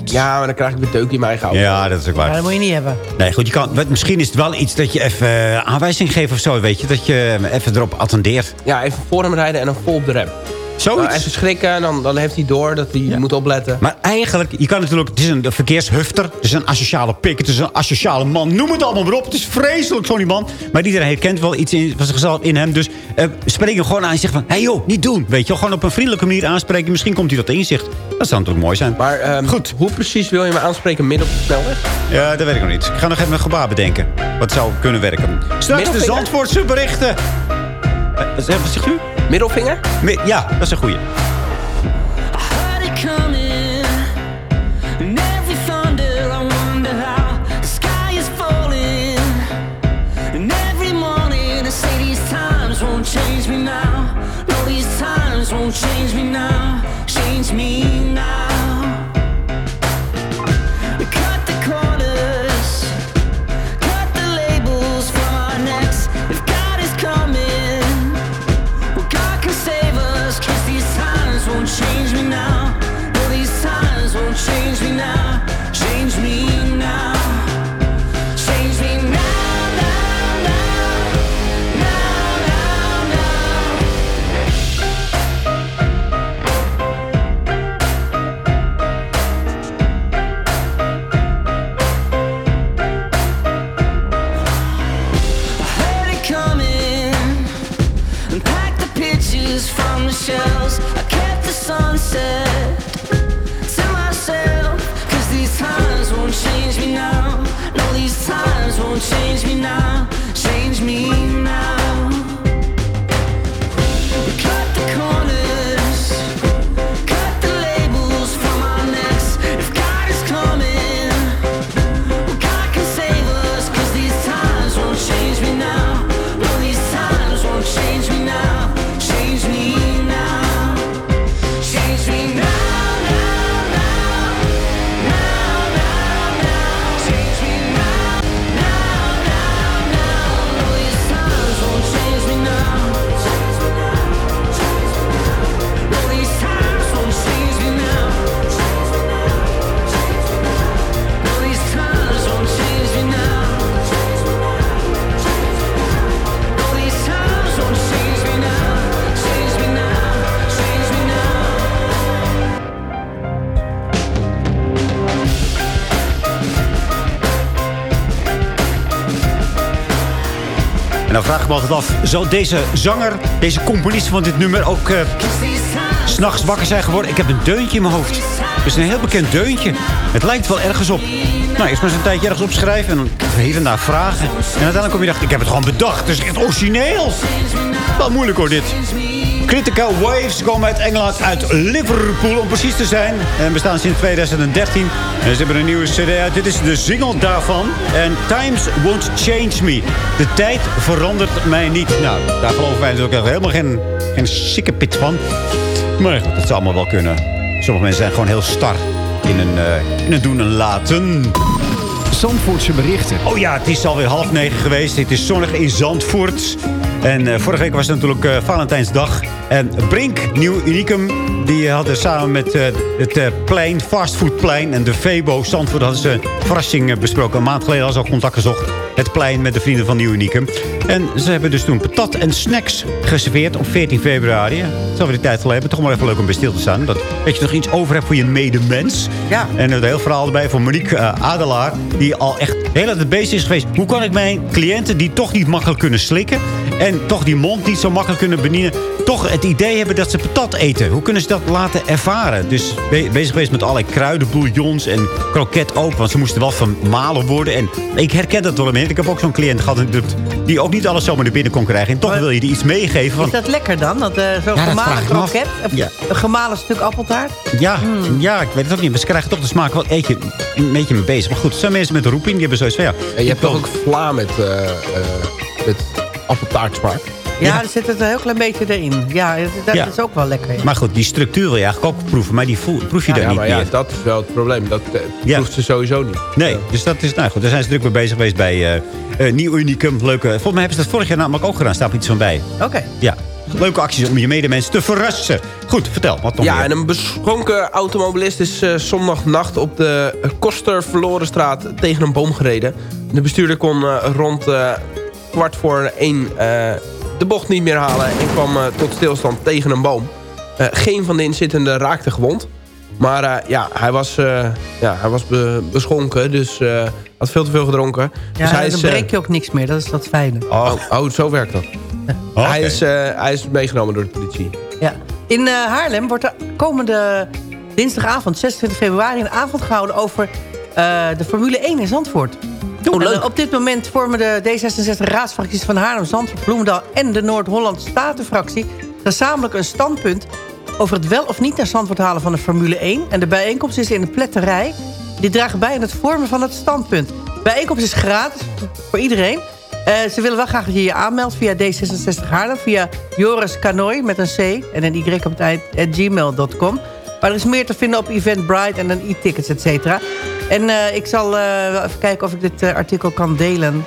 Wat? ja, maar dan krijg ik weer deuk in mijn eigen auto. Ja, dat is ook Ja, waar. dat moet je niet hebben. Nee, goed, je kan, wat- misschien is het wel iets dat je even eh, aanwijzing geeft of zo, weet je. Dat je hem even erop attendeert. Ja, even voor hem rijden en dan vol op de rem. Zoiets. Nou, even schrikken, dan, dan heeft hij door dat hij moet opletten. Maar eigenlijk, je kan natuurlijk... Het is een verkeershufter. Het is een asociale pik. Het is een asociale man. Noem het allemaal maar op. Het is vreselijk, zo'n die man. Maar iedereen herkent wel iets in, van zichzelf in hem. Dus eh, spreek hem gewoon aan en zeg van... Hé hey joh, niet doen. Weet je wel, gewoon op een vriendelijke manier aanspreken. Misschien komt hij tot inzicht. Dat zou natuurlijk mooi zijn. Maar ehm, Goed. hoe precies wil je me aanspreken midden op de snelweg? Ja, dat weet ik nog niet. Ik ga nog even een gebaar bedenken. Wat zou kunnen werken. Straks de? Zandvoortse berichten. Eh, wat zegt u? Middelvinger? Mi- Ja, dat is een goeie. Zou deze zanger, deze componist van dit nummer ook s s'nachts wakker zijn geworden? Ik heb een deuntje in mijn hoofd. Het is een heel bekend deuntje. Het lijkt wel ergens op. Nou, eerst maar eens een tijdje ergens opschrijven en dan hier en daar vragen. En uiteindelijk kom je dacht, ik heb het gewoon bedacht. Het is echt origineel. Wel moeilijk hoor, dit. Critical Waves komen uit Engeland, uit Liverpool om precies te zijn. En bestaan sinds 2013. En ze hebben een nieuwe cd uit. Dit is de single daarvan. En Times Won't Change Me. De tijd verandert mij niet. Nou, daar geloven wij natuurlijk helemaal geen, geen sikkepit van. Maar dat zou allemaal wel kunnen. Sommige mensen zijn gewoon heel star in een, eh, in een doen en laten. Zandvoortse berichten. Oh ja, het is alweer half negen geweest. Het is zonnig in Zandvoort. En eh, vorige week was het natuurlijk eh, Valentijnsdag. En Brink, Nieuw Unicum, die hadden samen met eh, het plein, fastfoodplein en de Febo Zandvoort... hadden ze een verrassing besproken. Een maand geleden hadden ze al contact gezocht. Het plein met de vrienden van Nieuw Unicum. En ze hebben dus toen patat en snacks geserveerd op 14 februari. Is alweer de tijd geleden. Maar toch maar even leuk om bij stil te staan. Dat, dat je nog iets over hebt voor je medemens. Ja. En er een heel verhaal erbij van Monique Adelaar. Die al echt heel erg bezig is geweest. Hoe kan ik mijn cliënten die toch niet makkelijk kunnen slikken... en toch die mond niet zo makkelijk kunnen bedienen... toch het idee hebben dat ze patat eten. Hoe kunnen ze dat laten ervaren? Dus be- bezig geweest met allerlei kruidenbouillons en kroket ook. Want ze moesten wel vermalen worden. En ik herken dat wel een beetje. Ik heb ook zo'n cliënt gehad die ook niet alles zomaar naar binnen kon krijgen. En toch wil je die iets meegeven. Van, Is dat lekker dan? Dat, eh, Zo'n Ja, gemalen kroket? Een- Ja. Een gemalen stuk appeltaart? Ja, ja, ik weet het ook niet. Maar ze krijgen toch de smaak wel eetje, een beetje mee bezig. Maar goed, er zijn mensen met roeping, die hebben zoiets van ja. En je hebt toch ook vla met, eh eh met appeltaartsmaak? Ja, er zit het een heel klein beetje erin. Ja, dat Ja. is ook wel lekker. ja. Maar goed, die structuur wil je eigenlijk ook proeven. Maar die proef je Ja, dan niet maar meer. ja, dat is wel het probleem. Dat eh, Ja. proeft ze sowieso niet. Nee, dus dat is, nou goed, daar zijn ze druk mee bezig geweest bij eh eh, Nieuw Unicum. Leuke, volgens mij hebben ze dat vorig jaar namelijk ook gedaan. Staat er iets van bij. Oké. Ja, leuke acties om je medemensen te verrassen. Goed, vertel, wat nog Ja, meer? en een beschonken automobilist is zondagnacht op de Koster Verlorenstraat tegen een boom gereden. De bestuurder kon rond eh, kwart voor één eh, de bocht niet meer halen en kwam eh, tot stilstand tegen een boom. Eh, geen van de inzittenden raakte gewond. Maar eh, ja, hij was, eh, ja, hij was be- beschonken, dus eh, had veel te veel gedronken. Ja, dus hij dan is, breek eh, je ook niks meer. Dat is dat fijne. oh, oh, zo werkt dat. Hij, is, eh, hij is meegenomen door de politie. Ja. In eh, Haarlem wordt er komende dinsdagavond, 26 februari... een avond gehouden over eh, de Formule 1 in Zandvoort. En, eh, op dit moment vormen de D66-raadsfracties van Haarlem, Zandvoort, Bloemendaal... en de Noord-Holland Statenfractie gezamenlijk een standpunt... over het wel of niet naar Zandvoort halen van de Formule 1. En de bijeenkomst is in de pletterij. Die dragen bij aan het vormen van het standpunt. De bijeenkomst is gratis voor iedereen... Eh, ze willen wel graag dat je je aanmeldt via D66 Haarlem. Via Joris Canoy met een C en een Y op het eind. at gmail.com. Maar er is meer te vinden op Eventbrite en dan e-tickets, et cetera. En eh, ik zal eh, wel even kijken of ik dit eh, artikel kan delen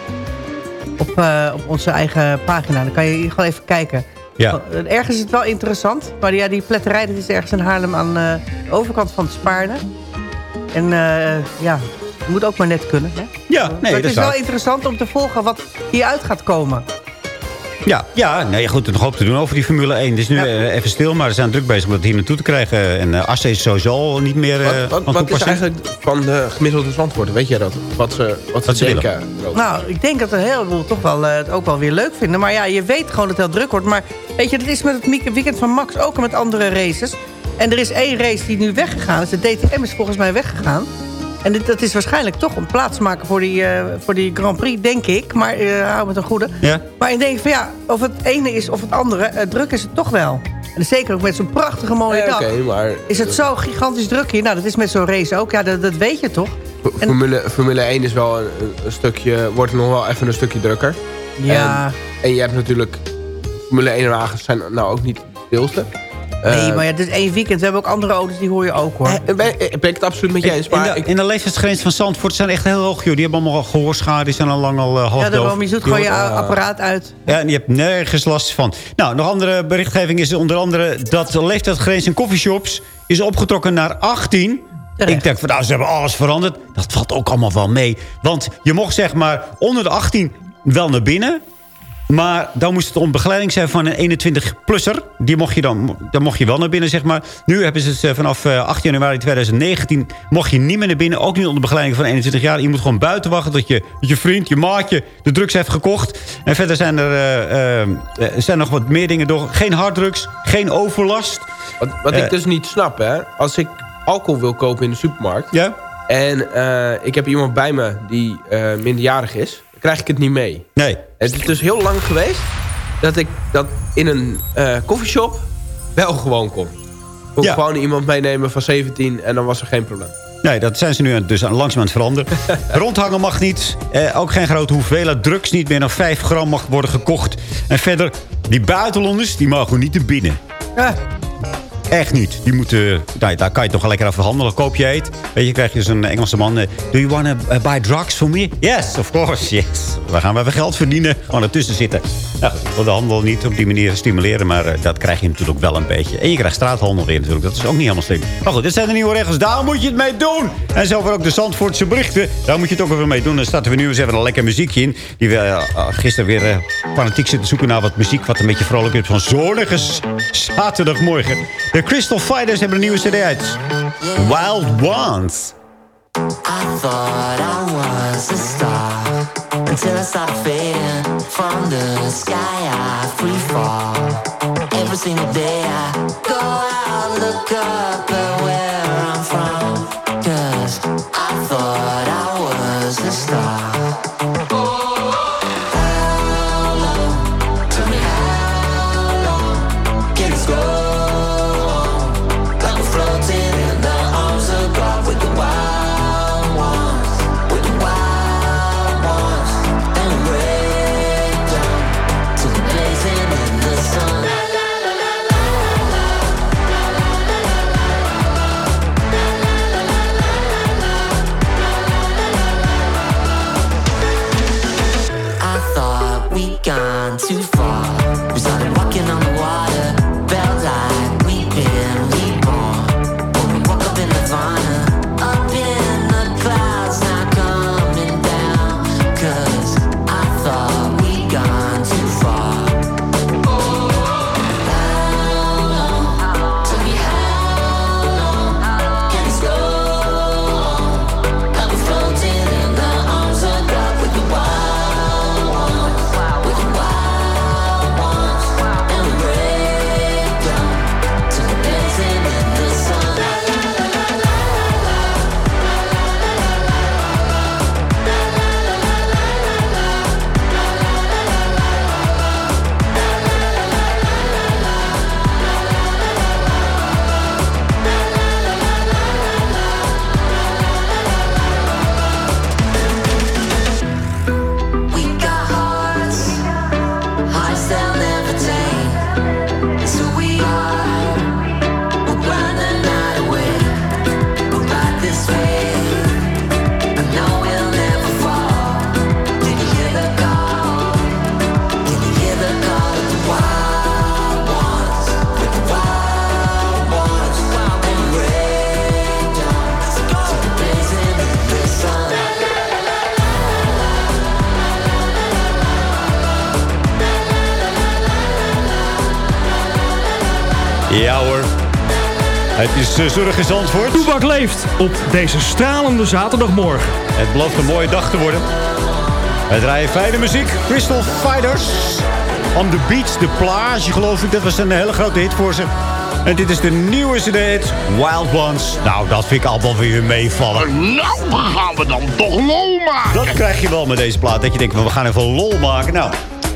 op, op onze eigen pagina. Dan kan je gewoon even kijken. Ja. Ergens is het wel interessant. Maar ja, die pletterij dat is ergens in Haarlem aan de overkant van het Spaarne. En ja, het moet ook maar net kunnen. Hè? Ja, nee, maar het dat is wel interessant om te volgen wat hieruit gaat komen. Ja, ja nee, goed, nog hoop te doen over die Formule 1. Het is nu eh, even stil, maar ze zijn druk bezig om het hier naartoe te krijgen. En uh, Assen is sowieso al niet meer eh, Wat, wat, van wat is eigenlijk van de gemiddelde zandwoorden? Weet jij dat? Wat ze, wat ze, Wat ze denken? Nou, ik denk dat een heleboel toch wel, eh, het ook wel weer leuk vinden. Maar ja, je weet gewoon dat het heel druk wordt. Maar weet je, dat is met het week- weekend van Max ook en met andere races. En er is één race die nu weggegaan is. De DTM is volgens mij weggegaan. En dit, dat is waarschijnlijk toch een plaats maken voor die, eh, voor die Grand Prix, denk ik. Maar eh hou me ten goede. Ja? Maar ik denk van ja, of het ene is of het andere, eh, druk is het toch wel. En zeker ook met zo'n prachtige mooie dag. Oké, maar Is het zo gigantisch druk hier? Nou, dat is met zo'n race ook. Ja, dat, dat weet je toch? Formule, Formule 1 is wel een, een stukje, wordt nog wel even een stukje drukker. Ja. En, en je hebt natuurlijk, Formule 1 wagens zijn nou ook niet de stilste. Nee, maar ja, het is één weekend. We hebben ook andere auto's, die hoor je ook hoor. Ben, ben ik het absoluut met je eens. In Maar de, ik, in de leeftijdsgrens van Zandvoort zijn echt heel hoog, joh. Die hebben allemaal gehoorschade, die zijn al lang al uh, half Ja, daarom, je zoekt gewoon je apparaat uit. Ja, en je hebt nergens last van. Nou, nog andere berichtgeving is onder andere... dat de leeftijdsgrens in coffeeshops is opgetrokken naar 18. Ik denk van, nou, ze hebben alles veranderd. Dat valt ook allemaal wel mee. Want je mocht zeg maar onder de 18 wel naar binnen... Maar dan moest het om begeleiding zijn van een 21-plusser. Die mocht je dan, dan mocht je wel naar binnen, zeg maar. Nu hebben ze het eh, vanaf eh, 8 januari 2019... mocht je niet meer naar binnen, ook niet onder begeleiding van 21 jaar. Je moet gewoon buiten wachten tot je, je vriend, je maatje... de drugs heeft gekocht. En verder zijn er eh, eh, er zijn nog wat meer dingen door. Geen harddrugs, geen overlast. Wat, wat Eh, ik dus niet snap, hè. Als ik alcohol wil kopen in de supermarkt... Ja? en eh, ik heb iemand bij me die eh, minderjarig is... krijg ik het niet mee. Nee. Het is dus heel lang geweest... dat ik dat in een eh coffeeshop wel gewoon kon. Kon Ja. gewoon iemand meenemen van 17 en dan was er geen probleem. Nee, dat zijn ze nu dus langzaam aan het veranderen. (laughs) Rondhangen mag niet. Eh, ook geen grote hoeveelheid drugs. Niet meer dan 5 gram mag worden gekocht. En verder, die buitenlanders, die mogen niet naar binnen. Echt niet. Die moeten, nou, daar kan je toch lekker over handelen. Koop je het. Weet je, krijg je zo'n Engelse man. eh, Do you want to buy drugs for me? Yes, of course, yes. We gaan wel even geld verdienen. Gewoon ertussen zitten. Nou ik wil de handel niet op die manier stimuleren. Maar eh, dat krijg je natuurlijk wel een beetje. En je krijgt straathandel weer natuurlijk. Dat is ook niet helemaal slim. Maar goed, dit zijn de nieuwe regels. Daar moet je het mee doen. En zover ook de Zandvoortse berichten. Daar moet je het ook even mee doen. Dan starten we nu eens even een lekker muziekje in. Die we eh, gisteren weer eh, fanatiek zitten zoeken naar wat muziek. Wat een beetje vrolijk is van zonnige zaterdagmorgen. De Crystal Fighters hebben een nieuwe cd uit. Wild Ones. I thought I was a star until I started fading from the sky. I free fall every single day. I go out, look up Het is uh, in Zandvoort. Toebak leeft op deze stralende zaterdagmorgen. Het belooft een mooie dag te worden. Wij draaien fijne muziek. Crystal Fighters. On the beach, de plage geloof ik. Dat was een hele grote hit voor ze. En dit is de nieuwe cd, Wild Ones. Nou, dat vind ik al wel weer meevallen. Nou, gaan we dan toch lol maken. Dat krijg je wel met deze plaat. Dat je denkt, van, we gaan even lol maken. Nou,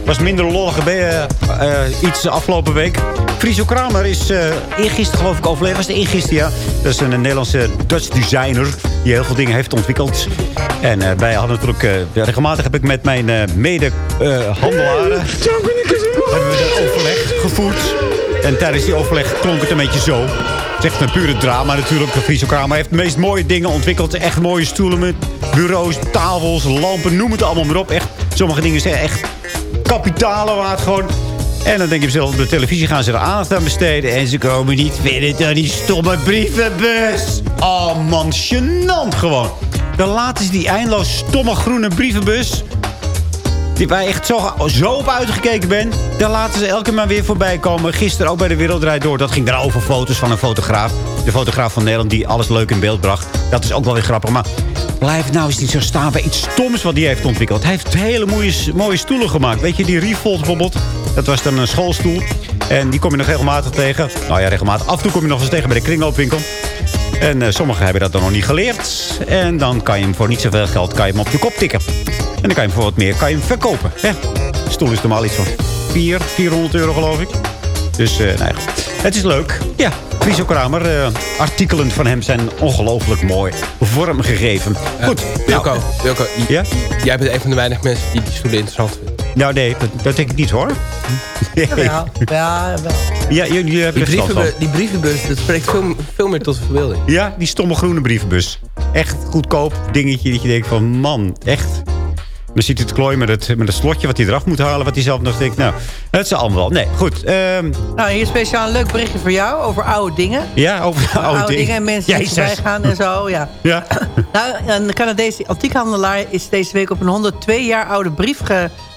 was minder lollige be- eh, eh, iets de afgelopen week. Friso Kramer is eh eergisteren geloof ik overleden. Was het eergisteren, ja. Dat is een, Nederlandse Dutch designer. Die heel veel dingen heeft ontwikkeld. En eh, wij hadden natuurlijk... eh, regelmatig heb ik met mijn eh mede-handelaren... hebben we de overleg gevoerd. En tijdens die overleg klonk het een beetje zo. Het is echt een pure drama natuurlijk. Friso Kramer heeft de meest mooie dingen ontwikkeld. Echt mooie stoelen met bureaus, tafels, lampen. Noem het allemaal maar op. Echt, sommige dingen zijn echt kapitalen waard gewoon. En dan denk je zelf, op de televisie gaan ze er aandacht aan besteden. En ze komen niet verder dan die stomme brievenbus. Oh man, gênant gewoon. Dan laten ze die eindeloos stomme groene brievenbus... die, waar echt zo, zo op uitgekeken ben. Daar laten ze elke maar weer voorbij komen. Gisteren ook bij de Wereldrijd Door. Dat ging daar over foto's van een fotograaf. De fotograaf van Nederland die alles leuk in beeld bracht. Dat is ook wel weer grappig. Maar blijf nou eens niet zo staan bij iets stoms wat hij heeft ontwikkeld. Hij heeft hele mooie, mooie stoelen gemaakt. Weet je, die Refold bijvoorbeeld. Dat was dan een schoolstoel. En die kom je nog regelmatig tegen. Nou ja, regelmatig. Af en toe kom je nog eens tegen bij de kringloopwinkel. En eh, sommigen hebben dat dan nog niet geleerd. En dan kan je hem voor niet zoveel geld kan je hem op de kop tikken. En dan kan je hem voor wat meer kan je hem verkopen. Hè? De stoel is normaal iets van 4, 400 euro geloof ik. Dus eh, nou ja, het is leuk. Ja, Friso Kramer. eh, artikelen van hem zijn ongelooflijk mooi vormgegeven. Goed. Wilco, nou, Wilco j- Ja? jij bent een van de weinige mensen die die stoelen interessant vinden. Nou nee, dat, dat denk ik niet hoor. Ja, ja, ja. Ja, jullie hebben Die, er verstand van. brievenbu- die brievenbus, dat spreekt veel, veel meer tot de verbeelding. Ja, die stomme groene brievenbus. Echt goedkoop dingetje dat je denkt van man, echt. Dan ziet hij het klooien met het, met het slotje wat hij eraf moet halen. Wat hij zelf nog denkt, nou, het is allemaal wel. Nee, goed. ehm, Nou, hier speciaal een leuk berichtje voor jou over oude dingen. ja, over oude, oude, dingen. en mensen die voorbij gaan en zo, ja. (laughs) Ja. (coughs) Nou, een Canadese antiekhandelaar is deze week op een 102 jaar oude brief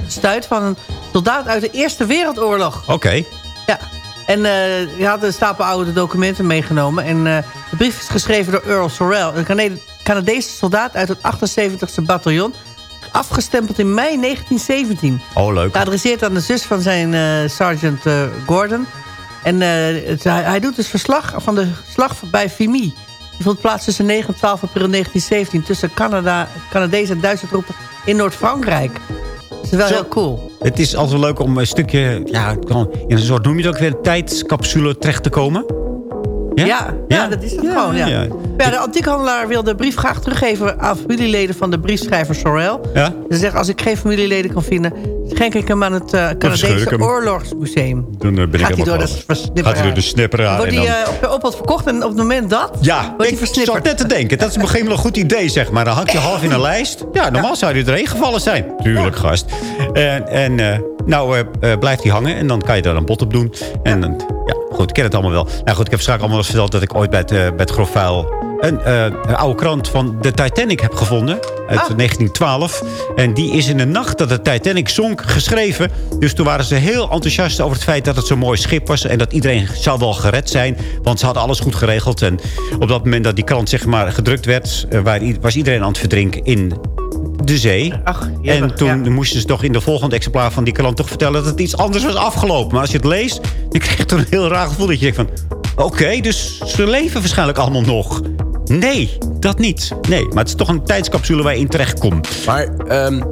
gestuurd... van een soldaat uit de Eerste Wereldoorlog. Oké. Ja. En eh hij had een stapel oude documenten meegenomen. En eh, de brief is geschreven door Earl Sorrell. Een Canade- Canadese soldaat uit het 78e bataljon. Afgestempeld in mei 1917. Oh, leuk. Geadresseerd aan de zus van zijn eh, sergeant eh, Gordon. En eh, het- hij, hij doet dus verslag van de slag bij Vimy. Die vond plaats tussen 9 en 12 april 1917... tussen Canada, Canadese en Duitse troepen in Noord-Frankrijk. Dat is wel Zo. heel cool. Het is altijd leuk om een stukje, ja, in een soort, noem je het ook weer, een tijdscapsule terecht te komen. Ja, ja, dat is het gewoon. Ja. ja. De antiekhandelaar wil de brief graag teruggeven aan familieleden van de briefschrijver Sorel. Ja? Ze zegt, als ik geen familieleden kan vinden... schenk ik hem aan het eh, Canadese. Oorlogsmuseum. Dan eh, ben ik Gaat hij door de versnipperaar. Gaat hij door de snipperaar. Wordt hij eh, op de opbod verkocht en op het moment dat... Ja, wordt hij ik zat net te denken. Dat is misschien wel een goed idee, zeg maar. Dan hak je half in een lijst. Ja, normaal zou hij erheen gevallen zijn. Tuurlijk, gast. En, en eh, nou blijft hij hangen. En dan kan je daar een bot op doen. En dan, ja, goed, ik ken het allemaal wel. Nou goed, ik heb straks allemaal eens verteld... dat ik ooit bij het, eh, bij het grof vuil een, eh, een oude krant van de Titanic heb gevonden. Uit 1912. En die is in de nacht dat de Titanic zonk geschreven. Dus toen waren ze heel enthousiast over het feit dat het zo'n mooi schip was. En dat iedereen zou wel gered zijn. Want ze hadden alles goed geregeld. En op dat moment dat die krant zeg maar gedrukt werd... eh, was iedereen aan het verdrinken in de zee. en toen moesten ze toch in de volgende exemplaar van die krant toch vertellen... dat het iets anders was afgelopen. Maar als je het leest, dan krijg je toch een heel raar gevoel. Dat je denkt van, oké, dus ze leven waarschijnlijk allemaal nog. Nee, dat niet. Nee, maar het is toch een tijdscapsule waar je in terecht komt. Maar ehm,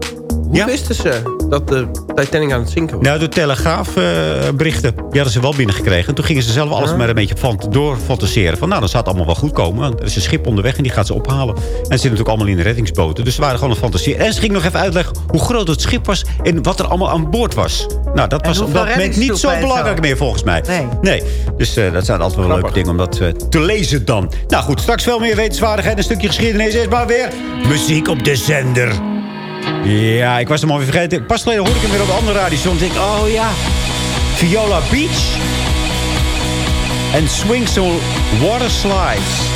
hoe wisten ze dat de Titanic aan het zinken was? Nou, de telegraafberichten, die hadden ze wel binnengekregen. En toen gingen ze zelf alles Ja. maar een beetje van, door fantaseren. Van, nou, dan zou het allemaal wel goed komen. Er is een schip onderweg en die gaat ze ophalen. En ze zitten natuurlijk allemaal in de reddingsboten. Dus ze waren gewoon een fantasie. En ze ging nog even uitleggen hoe groot het schip was... en wat er allemaal aan boord was. Nou, dat was op dat moment niet zo belangrijk meer, volgens mij. Nee. Nee. Dus eh, dat zijn altijd wel leuke dingen om dat eh, te lezen dan. Nou goed, straks veel meer wetenswaardigheid. Een stukje geschiedenis. Eerst maar weer muziek op de zender. Ja, ik was hem alweer vergeten. Pas geleden hoorde ik hem weer op de andere denk ik, oh ja, Viola Beach. En Swing Soul Water Slides.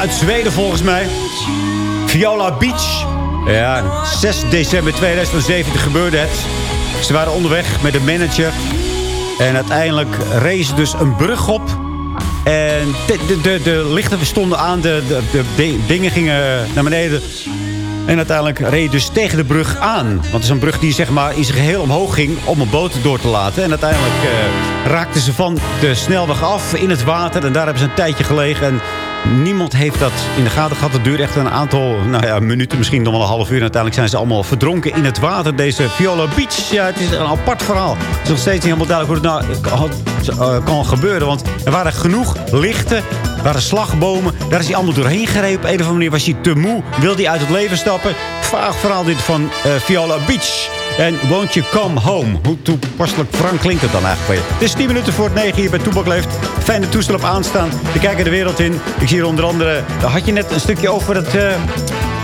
Uit Zweden volgens mij. Viola Beach. Ja, 6 december 2017 gebeurde het. Ze waren onderweg met de manager. En uiteindelijk reed ze dus een brug op. En de, de, de, lichten stonden aan, de, de, de di- dingen gingen naar beneden. En uiteindelijk reed dus tegen de brug aan. Want het is een brug die zeg maar, in zijn geheel omhoog ging om een boot door te laten. En uiteindelijk eh, raakten ze van de snelweg af in het water. En daar hebben ze een tijdje gelegen. En niemand heeft dat in de gaten gehad. Het duurde echt een aantal nou ja, minuten, misschien nog wel een half uur. Uiteindelijk zijn ze allemaal verdronken in het water. Deze Viola Beach, ja, het is een apart verhaal. Het is nog steeds niet helemaal duidelijk hoe het nou kan, eh, kan gebeuren. Want er waren genoeg lichten. Er waren slagbomen. Daar is hij allemaal doorheen gereden. Op een of andere manier was hij te moe. Wilde hij uit het leven stappen. Vaag verhaal dit van eh, Viola Beach. En Won't You Come Home. Hoe toepasselijk frank klinkt het dan eigenlijk weer? Het is 10 minuten voor het 9 hier bij Toebak Leeft. Fijne toestel op aanstaan. We kijken de wereld in. Ik zie hier onder andere... Had je net een stukje over het... eh,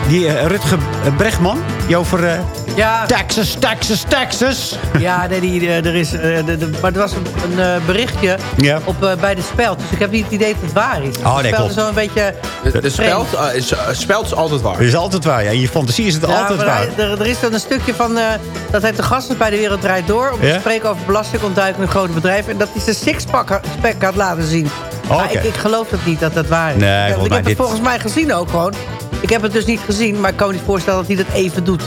die eh, Rutger Brechtman. Die over... eh, Ja. Texas, Texas, Texas. Ja, nee, die, eh, er is, eh, de, de- maar er was een, een eh, berichtje Ja. op, eh, bij de speld. Dus ik heb niet het idee dat het waar is. Oh, nee, de speld klopt. is wel een beetje... De, de speld, is, speld is altijd waar. Is altijd waar. Ja. In je fantasie is het Ja, altijd waar. hij- er, er is dan een stukje van eh, dat hij te gast is bij de Wereld Draait Door... om Ja? te spreken over belastingontduiking in grote bedrijven... en dat hij zijn sixpack spek had laten zien. Oh, Maar oké. ik, ik geloof dat niet, dat dat waar is. Nee, Ja, ik mij heb het dit- volgens mij gezien ook gewoon. Ik heb het dus niet gezien, maar ik kan me niet voorstellen dat hij dat even doet.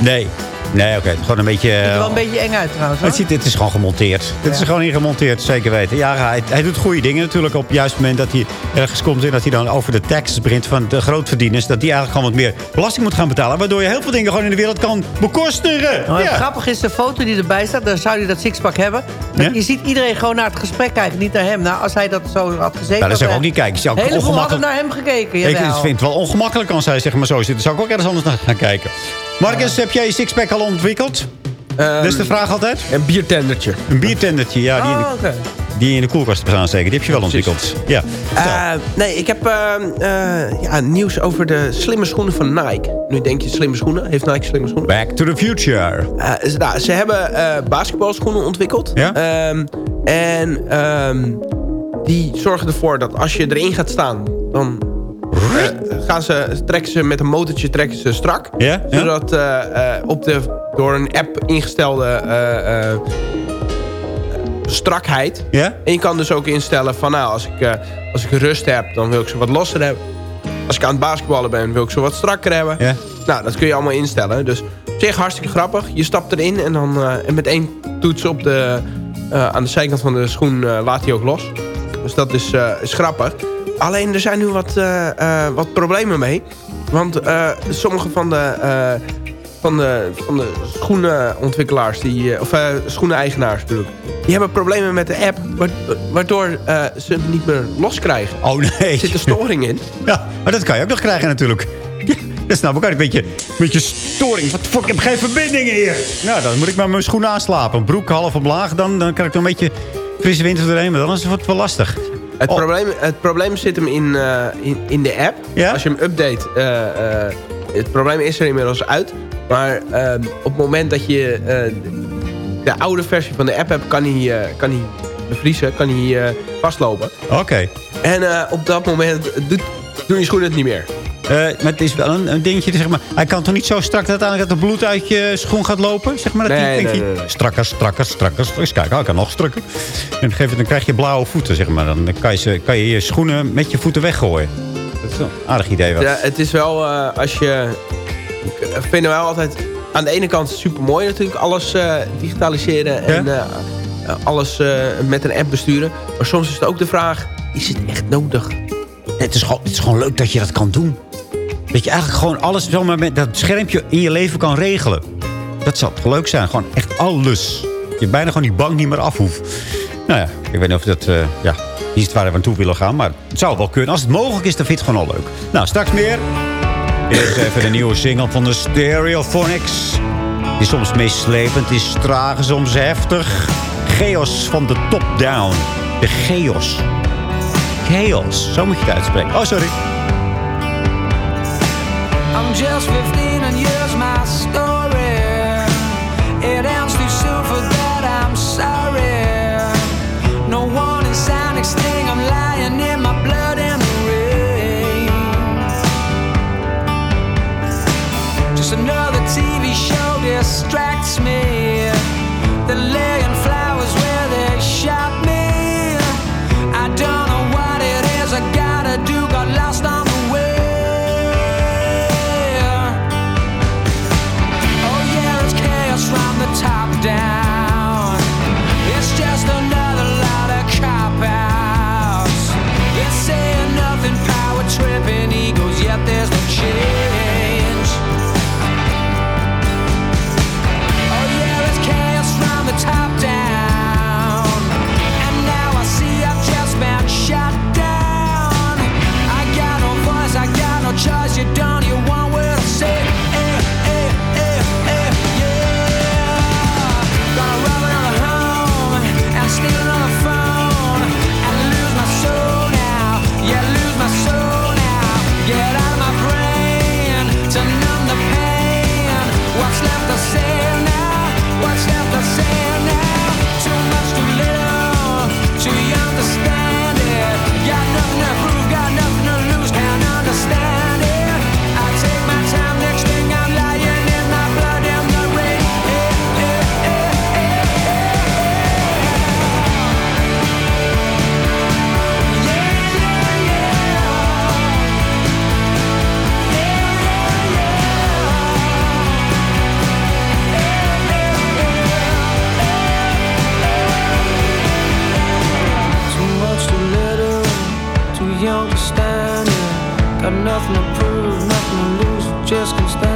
Nee. Nee, oké. Gewoon een beetje... Het ziet er wel eh, een beetje eng uit trouwens. Het, ziet, het is gewoon gemonteerd. Het is gewoon in gemonteerd, zeker weten. Ja, hij, hij doet goede dingen natuurlijk op het juiste moment dat hij ergens komt... en dat hij dan over de taxes begint van de grootverdieners... dat die eigenlijk gewoon wat meer belasting moet gaan betalen... waardoor je heel veel dingen gewoon in de wereld kan bekostigen. Nou, ja. Grappig is de foto die erbij staat. Dan zou hij dat sixpack hebben. Ja? Je ziet iedereen gewoon naar het gesprek kijken. Niet naar hem. Nou, als hij dat zo had gezeten... Nou, dat zou ik ook niet kijken. Ik zou hadden ongemakkelijk... naar hem gekeken. Ik jawel. vind het wel ongemakkelijk als hij zeg maar zo zit. Dan zou ik ook ergens anders naar gaan kijken. Marcus, heb jij je sixpack al ontwikkeld? dat is de vraag altijd? Een biertendertje. Een biertendertje, ja. Die in de, Oh, oké. die je in de koelkast staan zeker. Die heb je wel ontwikkeld. Ja. Eh, nee, ik heb eh, eh, ja, nieuws over de slimme schoenen van Nike. Nu denk je slimme schoenen. Heeft Nike slimme schoenen? Back to the future. Eh, ze- nou, ze hebben basketbalschoenen ontwikkeld. Ja? Ehm, en ehm, die zorgen ervoor dat als je erin gaat staan... dan gaan ze, trekken ze met een motortje trekken ze strak. Ja? Ja? Zodat eh, eh, op de door een app ingestelde eh, strakheid... Ja? En je kan dus ook instellen van... nou, als ik, als ik rust heb, dan wil ik ze wat losser hebben. Als ik aan het basketballen ben, wil ik ze wat strakker hebben. Ja. Nou, dat kun je allemaal instellen. Dus op zich hartstikke grappig. Je stapt erin en, dan, en met één toets op de, aan de zijkant van de schoen laat hij ook los. Dus dat is, is grappig. Alleen er zijn nu wat, eh, eh, wat problemen mee. Want eh, sommige van de, van de, van de schoenenontwikkelaars, die, of schoeneneigenaars natuurlijk... die hebben problemen met de app, wa- waardoor ze hem niet meer loskrijgen. Oh nee. Er zit een storing in. (laughs) Ja, maar dat kan je ook nog krijgen natuurlijk. Ja, dat snap ik ook. Een beetje, een beetje storing. Wat fuck, ik heb geen verbindingen hier. Nou, dan moet ik maar mijn schoenen aanslapen. Een broek half omlaag, dan, dan krijg ik nog een beetje frisse wind doorheen. Maar dan is het wel lastig. Het, Oh. probleem, het probleem zit hem in, eh, in, in de app. Ja? Als je hem update, eh, het probleem is er inmiddels uit. Maar ehm, op het moment dat je de oude versie van de app hebt, kan hij, kan hij bevriezen, kan hij vastlopen. Oké. En op dat moment doet, doen je schoenen het niet meer. Eh, maar het is wel een, een dingetje, zeg maar. Hij kan toch niet zo strak dat uiteindelijk dat er bloed uit je schoen gaat lopen? Zeg maar dat Nee. Strakker, strakker, strakker. Eens kijken, ik kan nog strakker. En je, dan krijg je blauwe voeten, zeg maar. Dan kan je, ze, kan je je schoenen met je voeten weggooien. Dat is een aardig idee wel. Ja, het is wel eh, als je... Ik vind het wel altijd... Aan de ene kant super mooi natuurlijk. Alles eh, digitaliseren en alles met een app besturen. Maar soms is het ook de vraag... Is het echt nodig? Het is, gewoon, het is gewoon leuk dat je dat kan doen. Dat je eigenlijk gewoon alles zomaar met dat schermpje in je leven kan regelen. Dat zou toch leuk zijn. Gewoon echt alles. Je bijna gewoon die bank niet meer af hoeft. Nou ja, ik weet niet of dat... eh, ja, niet is waar we aan toe willen gaan. Maar het zou wel kunnen. Als het mogelijk is, dan vind ik het gewoon al leuk. Nou, straks meer. Eerst even de nieuwe single van de Stereophonics. Die is soms meeslepend, is traag, soms heftig. Chaos van de top down. De chaos. Chaos, zo moet je het uitspreken. Oh, sorry. I'm just 15 Got nothing to prove, nothing to lose, just can stand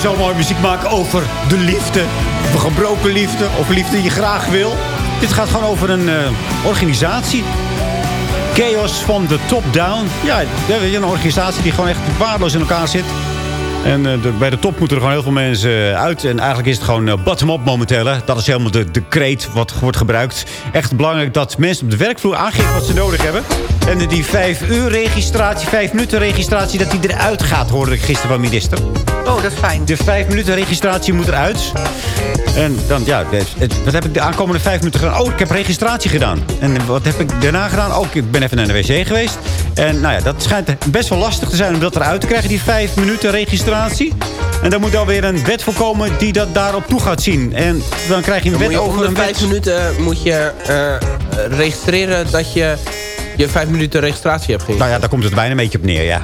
zo mooi muziek maak over de liefde. Of een gebroken liefde. Of liefde die je graag wil. Dit gaat gewoon over een eh, organisatie. Chaos van de top down. Ja, een organisatie die gewoon echt waardeloos in elkaar zit. En eh, bij de top moeten er gewoon heel veel mensen uit. En eigenlijk is het gewoon eh, bottom-up momenteel. Dat is helemaal de, de kreet wat wordt gebruikt. Echt belangrijk dat mensen op de werkvloer aangeven wat ze nodig hebben. En die vijf uur registratie, vijf minuten registratie... dat die eruit gaat, hoorde ik gisteren van minister. Oh, dat is fijn. De vijf minuten registratie moet eruit. En dan, ja, wat heb ik de aankomende vijf minuten gedaan? Oh, ik heb registratie gedaan. En wat heb ik daarna gedaan? Ook, ik ben even naar de wc geweest. En nou ja, dat schijnt best wel lastig te zijn om dat eruit te krijgen, die vijf minuten registratie. En daar moet dan weer een wet voor komen die dat daarop toe gaat zien. En dan krijg je een Dan wet je over een de vijf wet. minuten moet je eh, registreren dat je je vijf minuten registratie hebt gegeven. Nou ja, daar komt het bijna een beetje op neer, ja.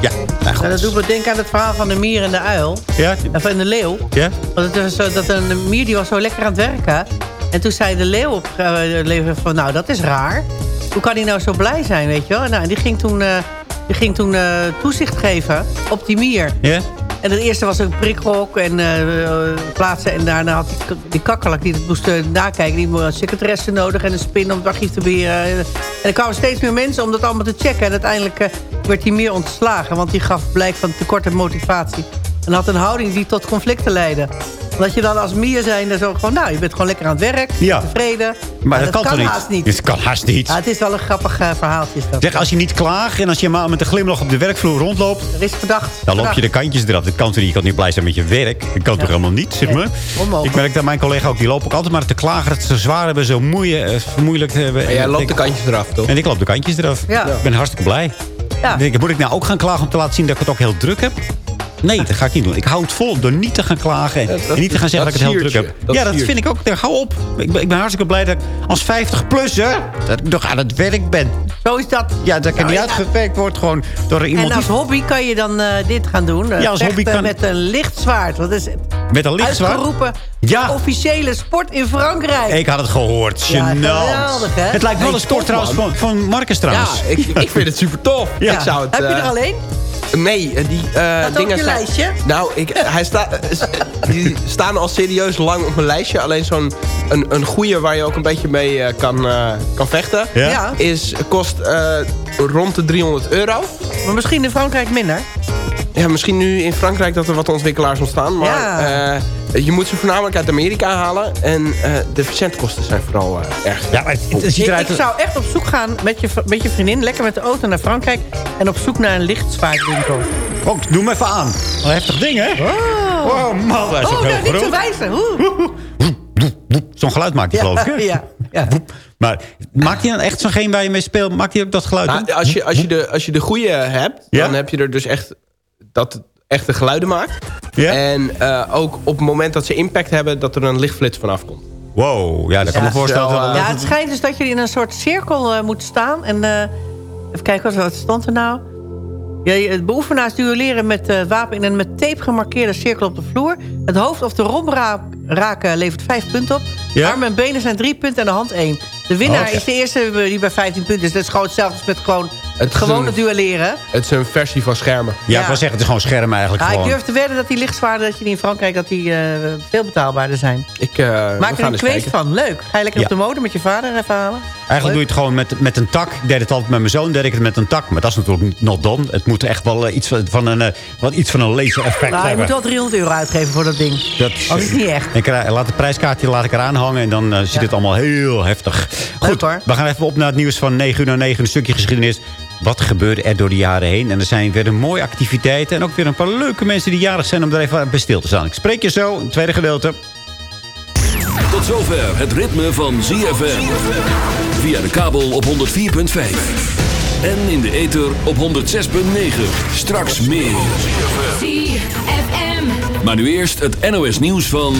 Ja, Nou, dat doet me denken aan het verhaal van de mier en de uil. Ja? En de leeuw. Ja? Want het was zo dat een mier die was zo lekker aan het werken. En toen zei de leeuw op eh, de leeuw van, nou dat is raar. Hoe kan hij nou zo blij zijn, weet je wel? Nou, en die ging toen, eh, die ging toen eh, toezicht geven op die mier. Ja? En het eerste was een prikhok en eh, plaatsen. En daarna had die, die kakkerlak die het moest eh, nakijken. Die een secretaresse nodig en een spin om het archief te beheren. En er kwamen steeds meer mensen om dat allemaal te checken. En uiteindelijk eh, werd hij meer ontslagen. Want die gaf blijk van tekort aan motivatie. En had een houding die tot conflicten leidde. Omdat je dan als mier zijn zo gewoon... Nou, je bent gewoon lekker aan het werk. Ja. Tevreden. Maar dat kan kan toch niet? haast niet. Dat kan haast niet. Ja, het is wel een grappig eh, verhaaltje. dat. Zeg, als je niet klaagt en als je maar met een glimlach op de werkvloer rondloopt... Er is verdacht. dan loop je de kantjes eraf. Dat kan toch niet? Je kan niet blij zijn met je werk. Dat kan toch helemaal niet, zeg maar? onmogelijk. Ik merk dat mijn collega ook, die lopen ook altijd maar te klagen... dat ze zwaar hebben, zo moeie, eh, moeilijk hebben. Maar jij En loopt de kantjes eraf, toch? En ik loop de kantjes eraf. Ja. Ik ben hartstikke blij. Ja. Denk, moet ik nou ook gaan klagen om te laten zien dat ik het ook heel druk heb? Nee, dat ga ik niet doen. Ik hou het vol door niet te gaan klagen. En, dat- en niet te gaan zeggen dat, dat ik het heel druk heb. Dat ja, dat siertje. vind ik ook. Hou op. Ik ben, ik ben hartstikke blij dat ik als 50-plusser... dat ik nog aan het werk ben. Zo is dat. Ja, dat ik er Nou, niet ja. uitgewerkt word gewoon door iemand En als die... hobby kan je dan eh, dit gaan doen. Ja, als hobby kan- met een lichtzwaard. Dat is Met een lichtzwaard? uitgeroepen Ja. officiële sport in Frankrijk. Ik had het gehoord. Ja, geweldig, hè? Het lijkt wel een sport trouwens van, van Marcus trouwens. Ja, ik, ik vind het super tof. Ja. Ik zou het, Heb je er eh, al één? Nee, eh, die eh op dingen je staan- lijstje? Nou, ik, hij sta, die staan al serieus lang op mijn lijstje. Alleen zo'n een, een goeie waar je ook een beetje mee eh, kan, eh, kan vechten... Ja? Ja. Is, kost eh, rond de 300 euro. Maar misschien in Frankrijk minder. Ja, misschien nu in Frankrijk dat er wat ontwikkelaars ontstaan. Maar Ja. eh, je moet ze voornamelijk uit Amerika halen. En eh, de verzendkosten zijn vooral eh, erg. Ja, maar het, het ziet Ik, eruit... ik zou echt op zoek gaan met je, met je vriendin. Lekker met de auto naar Frankrijk. En op zoek naar een lichtzwaardwinkel. Oh, doe hem even aan. Wat een heftig ding, hè? Oh, Wow, man, dat is ook oh heel nou, niet zo wijzen. Zo'n geluid maakt hij, Ja, geloof ik. hè? ja, ja. Maar maakt hij dan echt zo'n geen waar je mee speelt? Maakt hij ook dat geluid? Nou, als, je, als, je de, als je de goede hebt, Ja? dan heb je er dus echt dat het echte geluiden maakt. Ja? En eh, ook op het moment dat ze impact hebben, dat er een lichtflits vanaf komt. Wow, ja, dat kan me Ja, voorstellen. zo, dat- eh, Ja, het schijnt dus dat je in een soort cirkel eh, moet staan. En eh, even kijken, wat, stond er nou? Ja, beoefenaars duelleren met eh, wapen in een met tape gemarkeerde cirkel op de vloer. Het hoofd of de romp ra- raken levert vijf punten op. Ja? Armen en benen zijn drie punten en de hand één. De winnaar Oh, is de eerste die bij 15 punten is. Dat is gewoon hetzelfde als met gewoon het gewone een- duelleren. Het is een versie van schermen. Ja, ik Ja. wil zeggen, het is gewoon scherm eigenlijk. Ah, ik durf te wedden dat die lichtzwaarden dat je die in Frankrijk dat die, eh, veel betaalbaarder zijn. Ik, eh, Maak er een kijken. van. Leuk. Ga je lekker Ja. op de mode met je vader even halen? Eigenlijk doe je het gewoon met, met een tak. Ik deed het altijd met mijn zoon, deed ik het met een tak. Maar dat is natuurlijk not done. Het moet echt wel eh, iets van, van een, eh, wat, iets van een laser-effect Nou, je hebben. moet wel 300 euro uitgeven voor dat ding. Dat is niet echt. Ik laat het prijskaartje laat ik eraan hangen en dan eh, ziet het allemaal heel heftig. Goed, hoor. we gaan even op naar het nieuws van 9 uur naar 9, een stukje geschiedenis. Wat gebeurde er door de jaren heen? En er zijn weer een mooie activiteiten en ook weer een paar leuke mensen die jarig zijn om daar even bij stil te staan. Ik spreek je zo, in het tweede gedeelte. Tot zover het ritme van ZFM. Via de kabel op 104.5. En in de ether op 106.9. Straks meer. ZFM. Maar nu eerst het NOS nieuws van...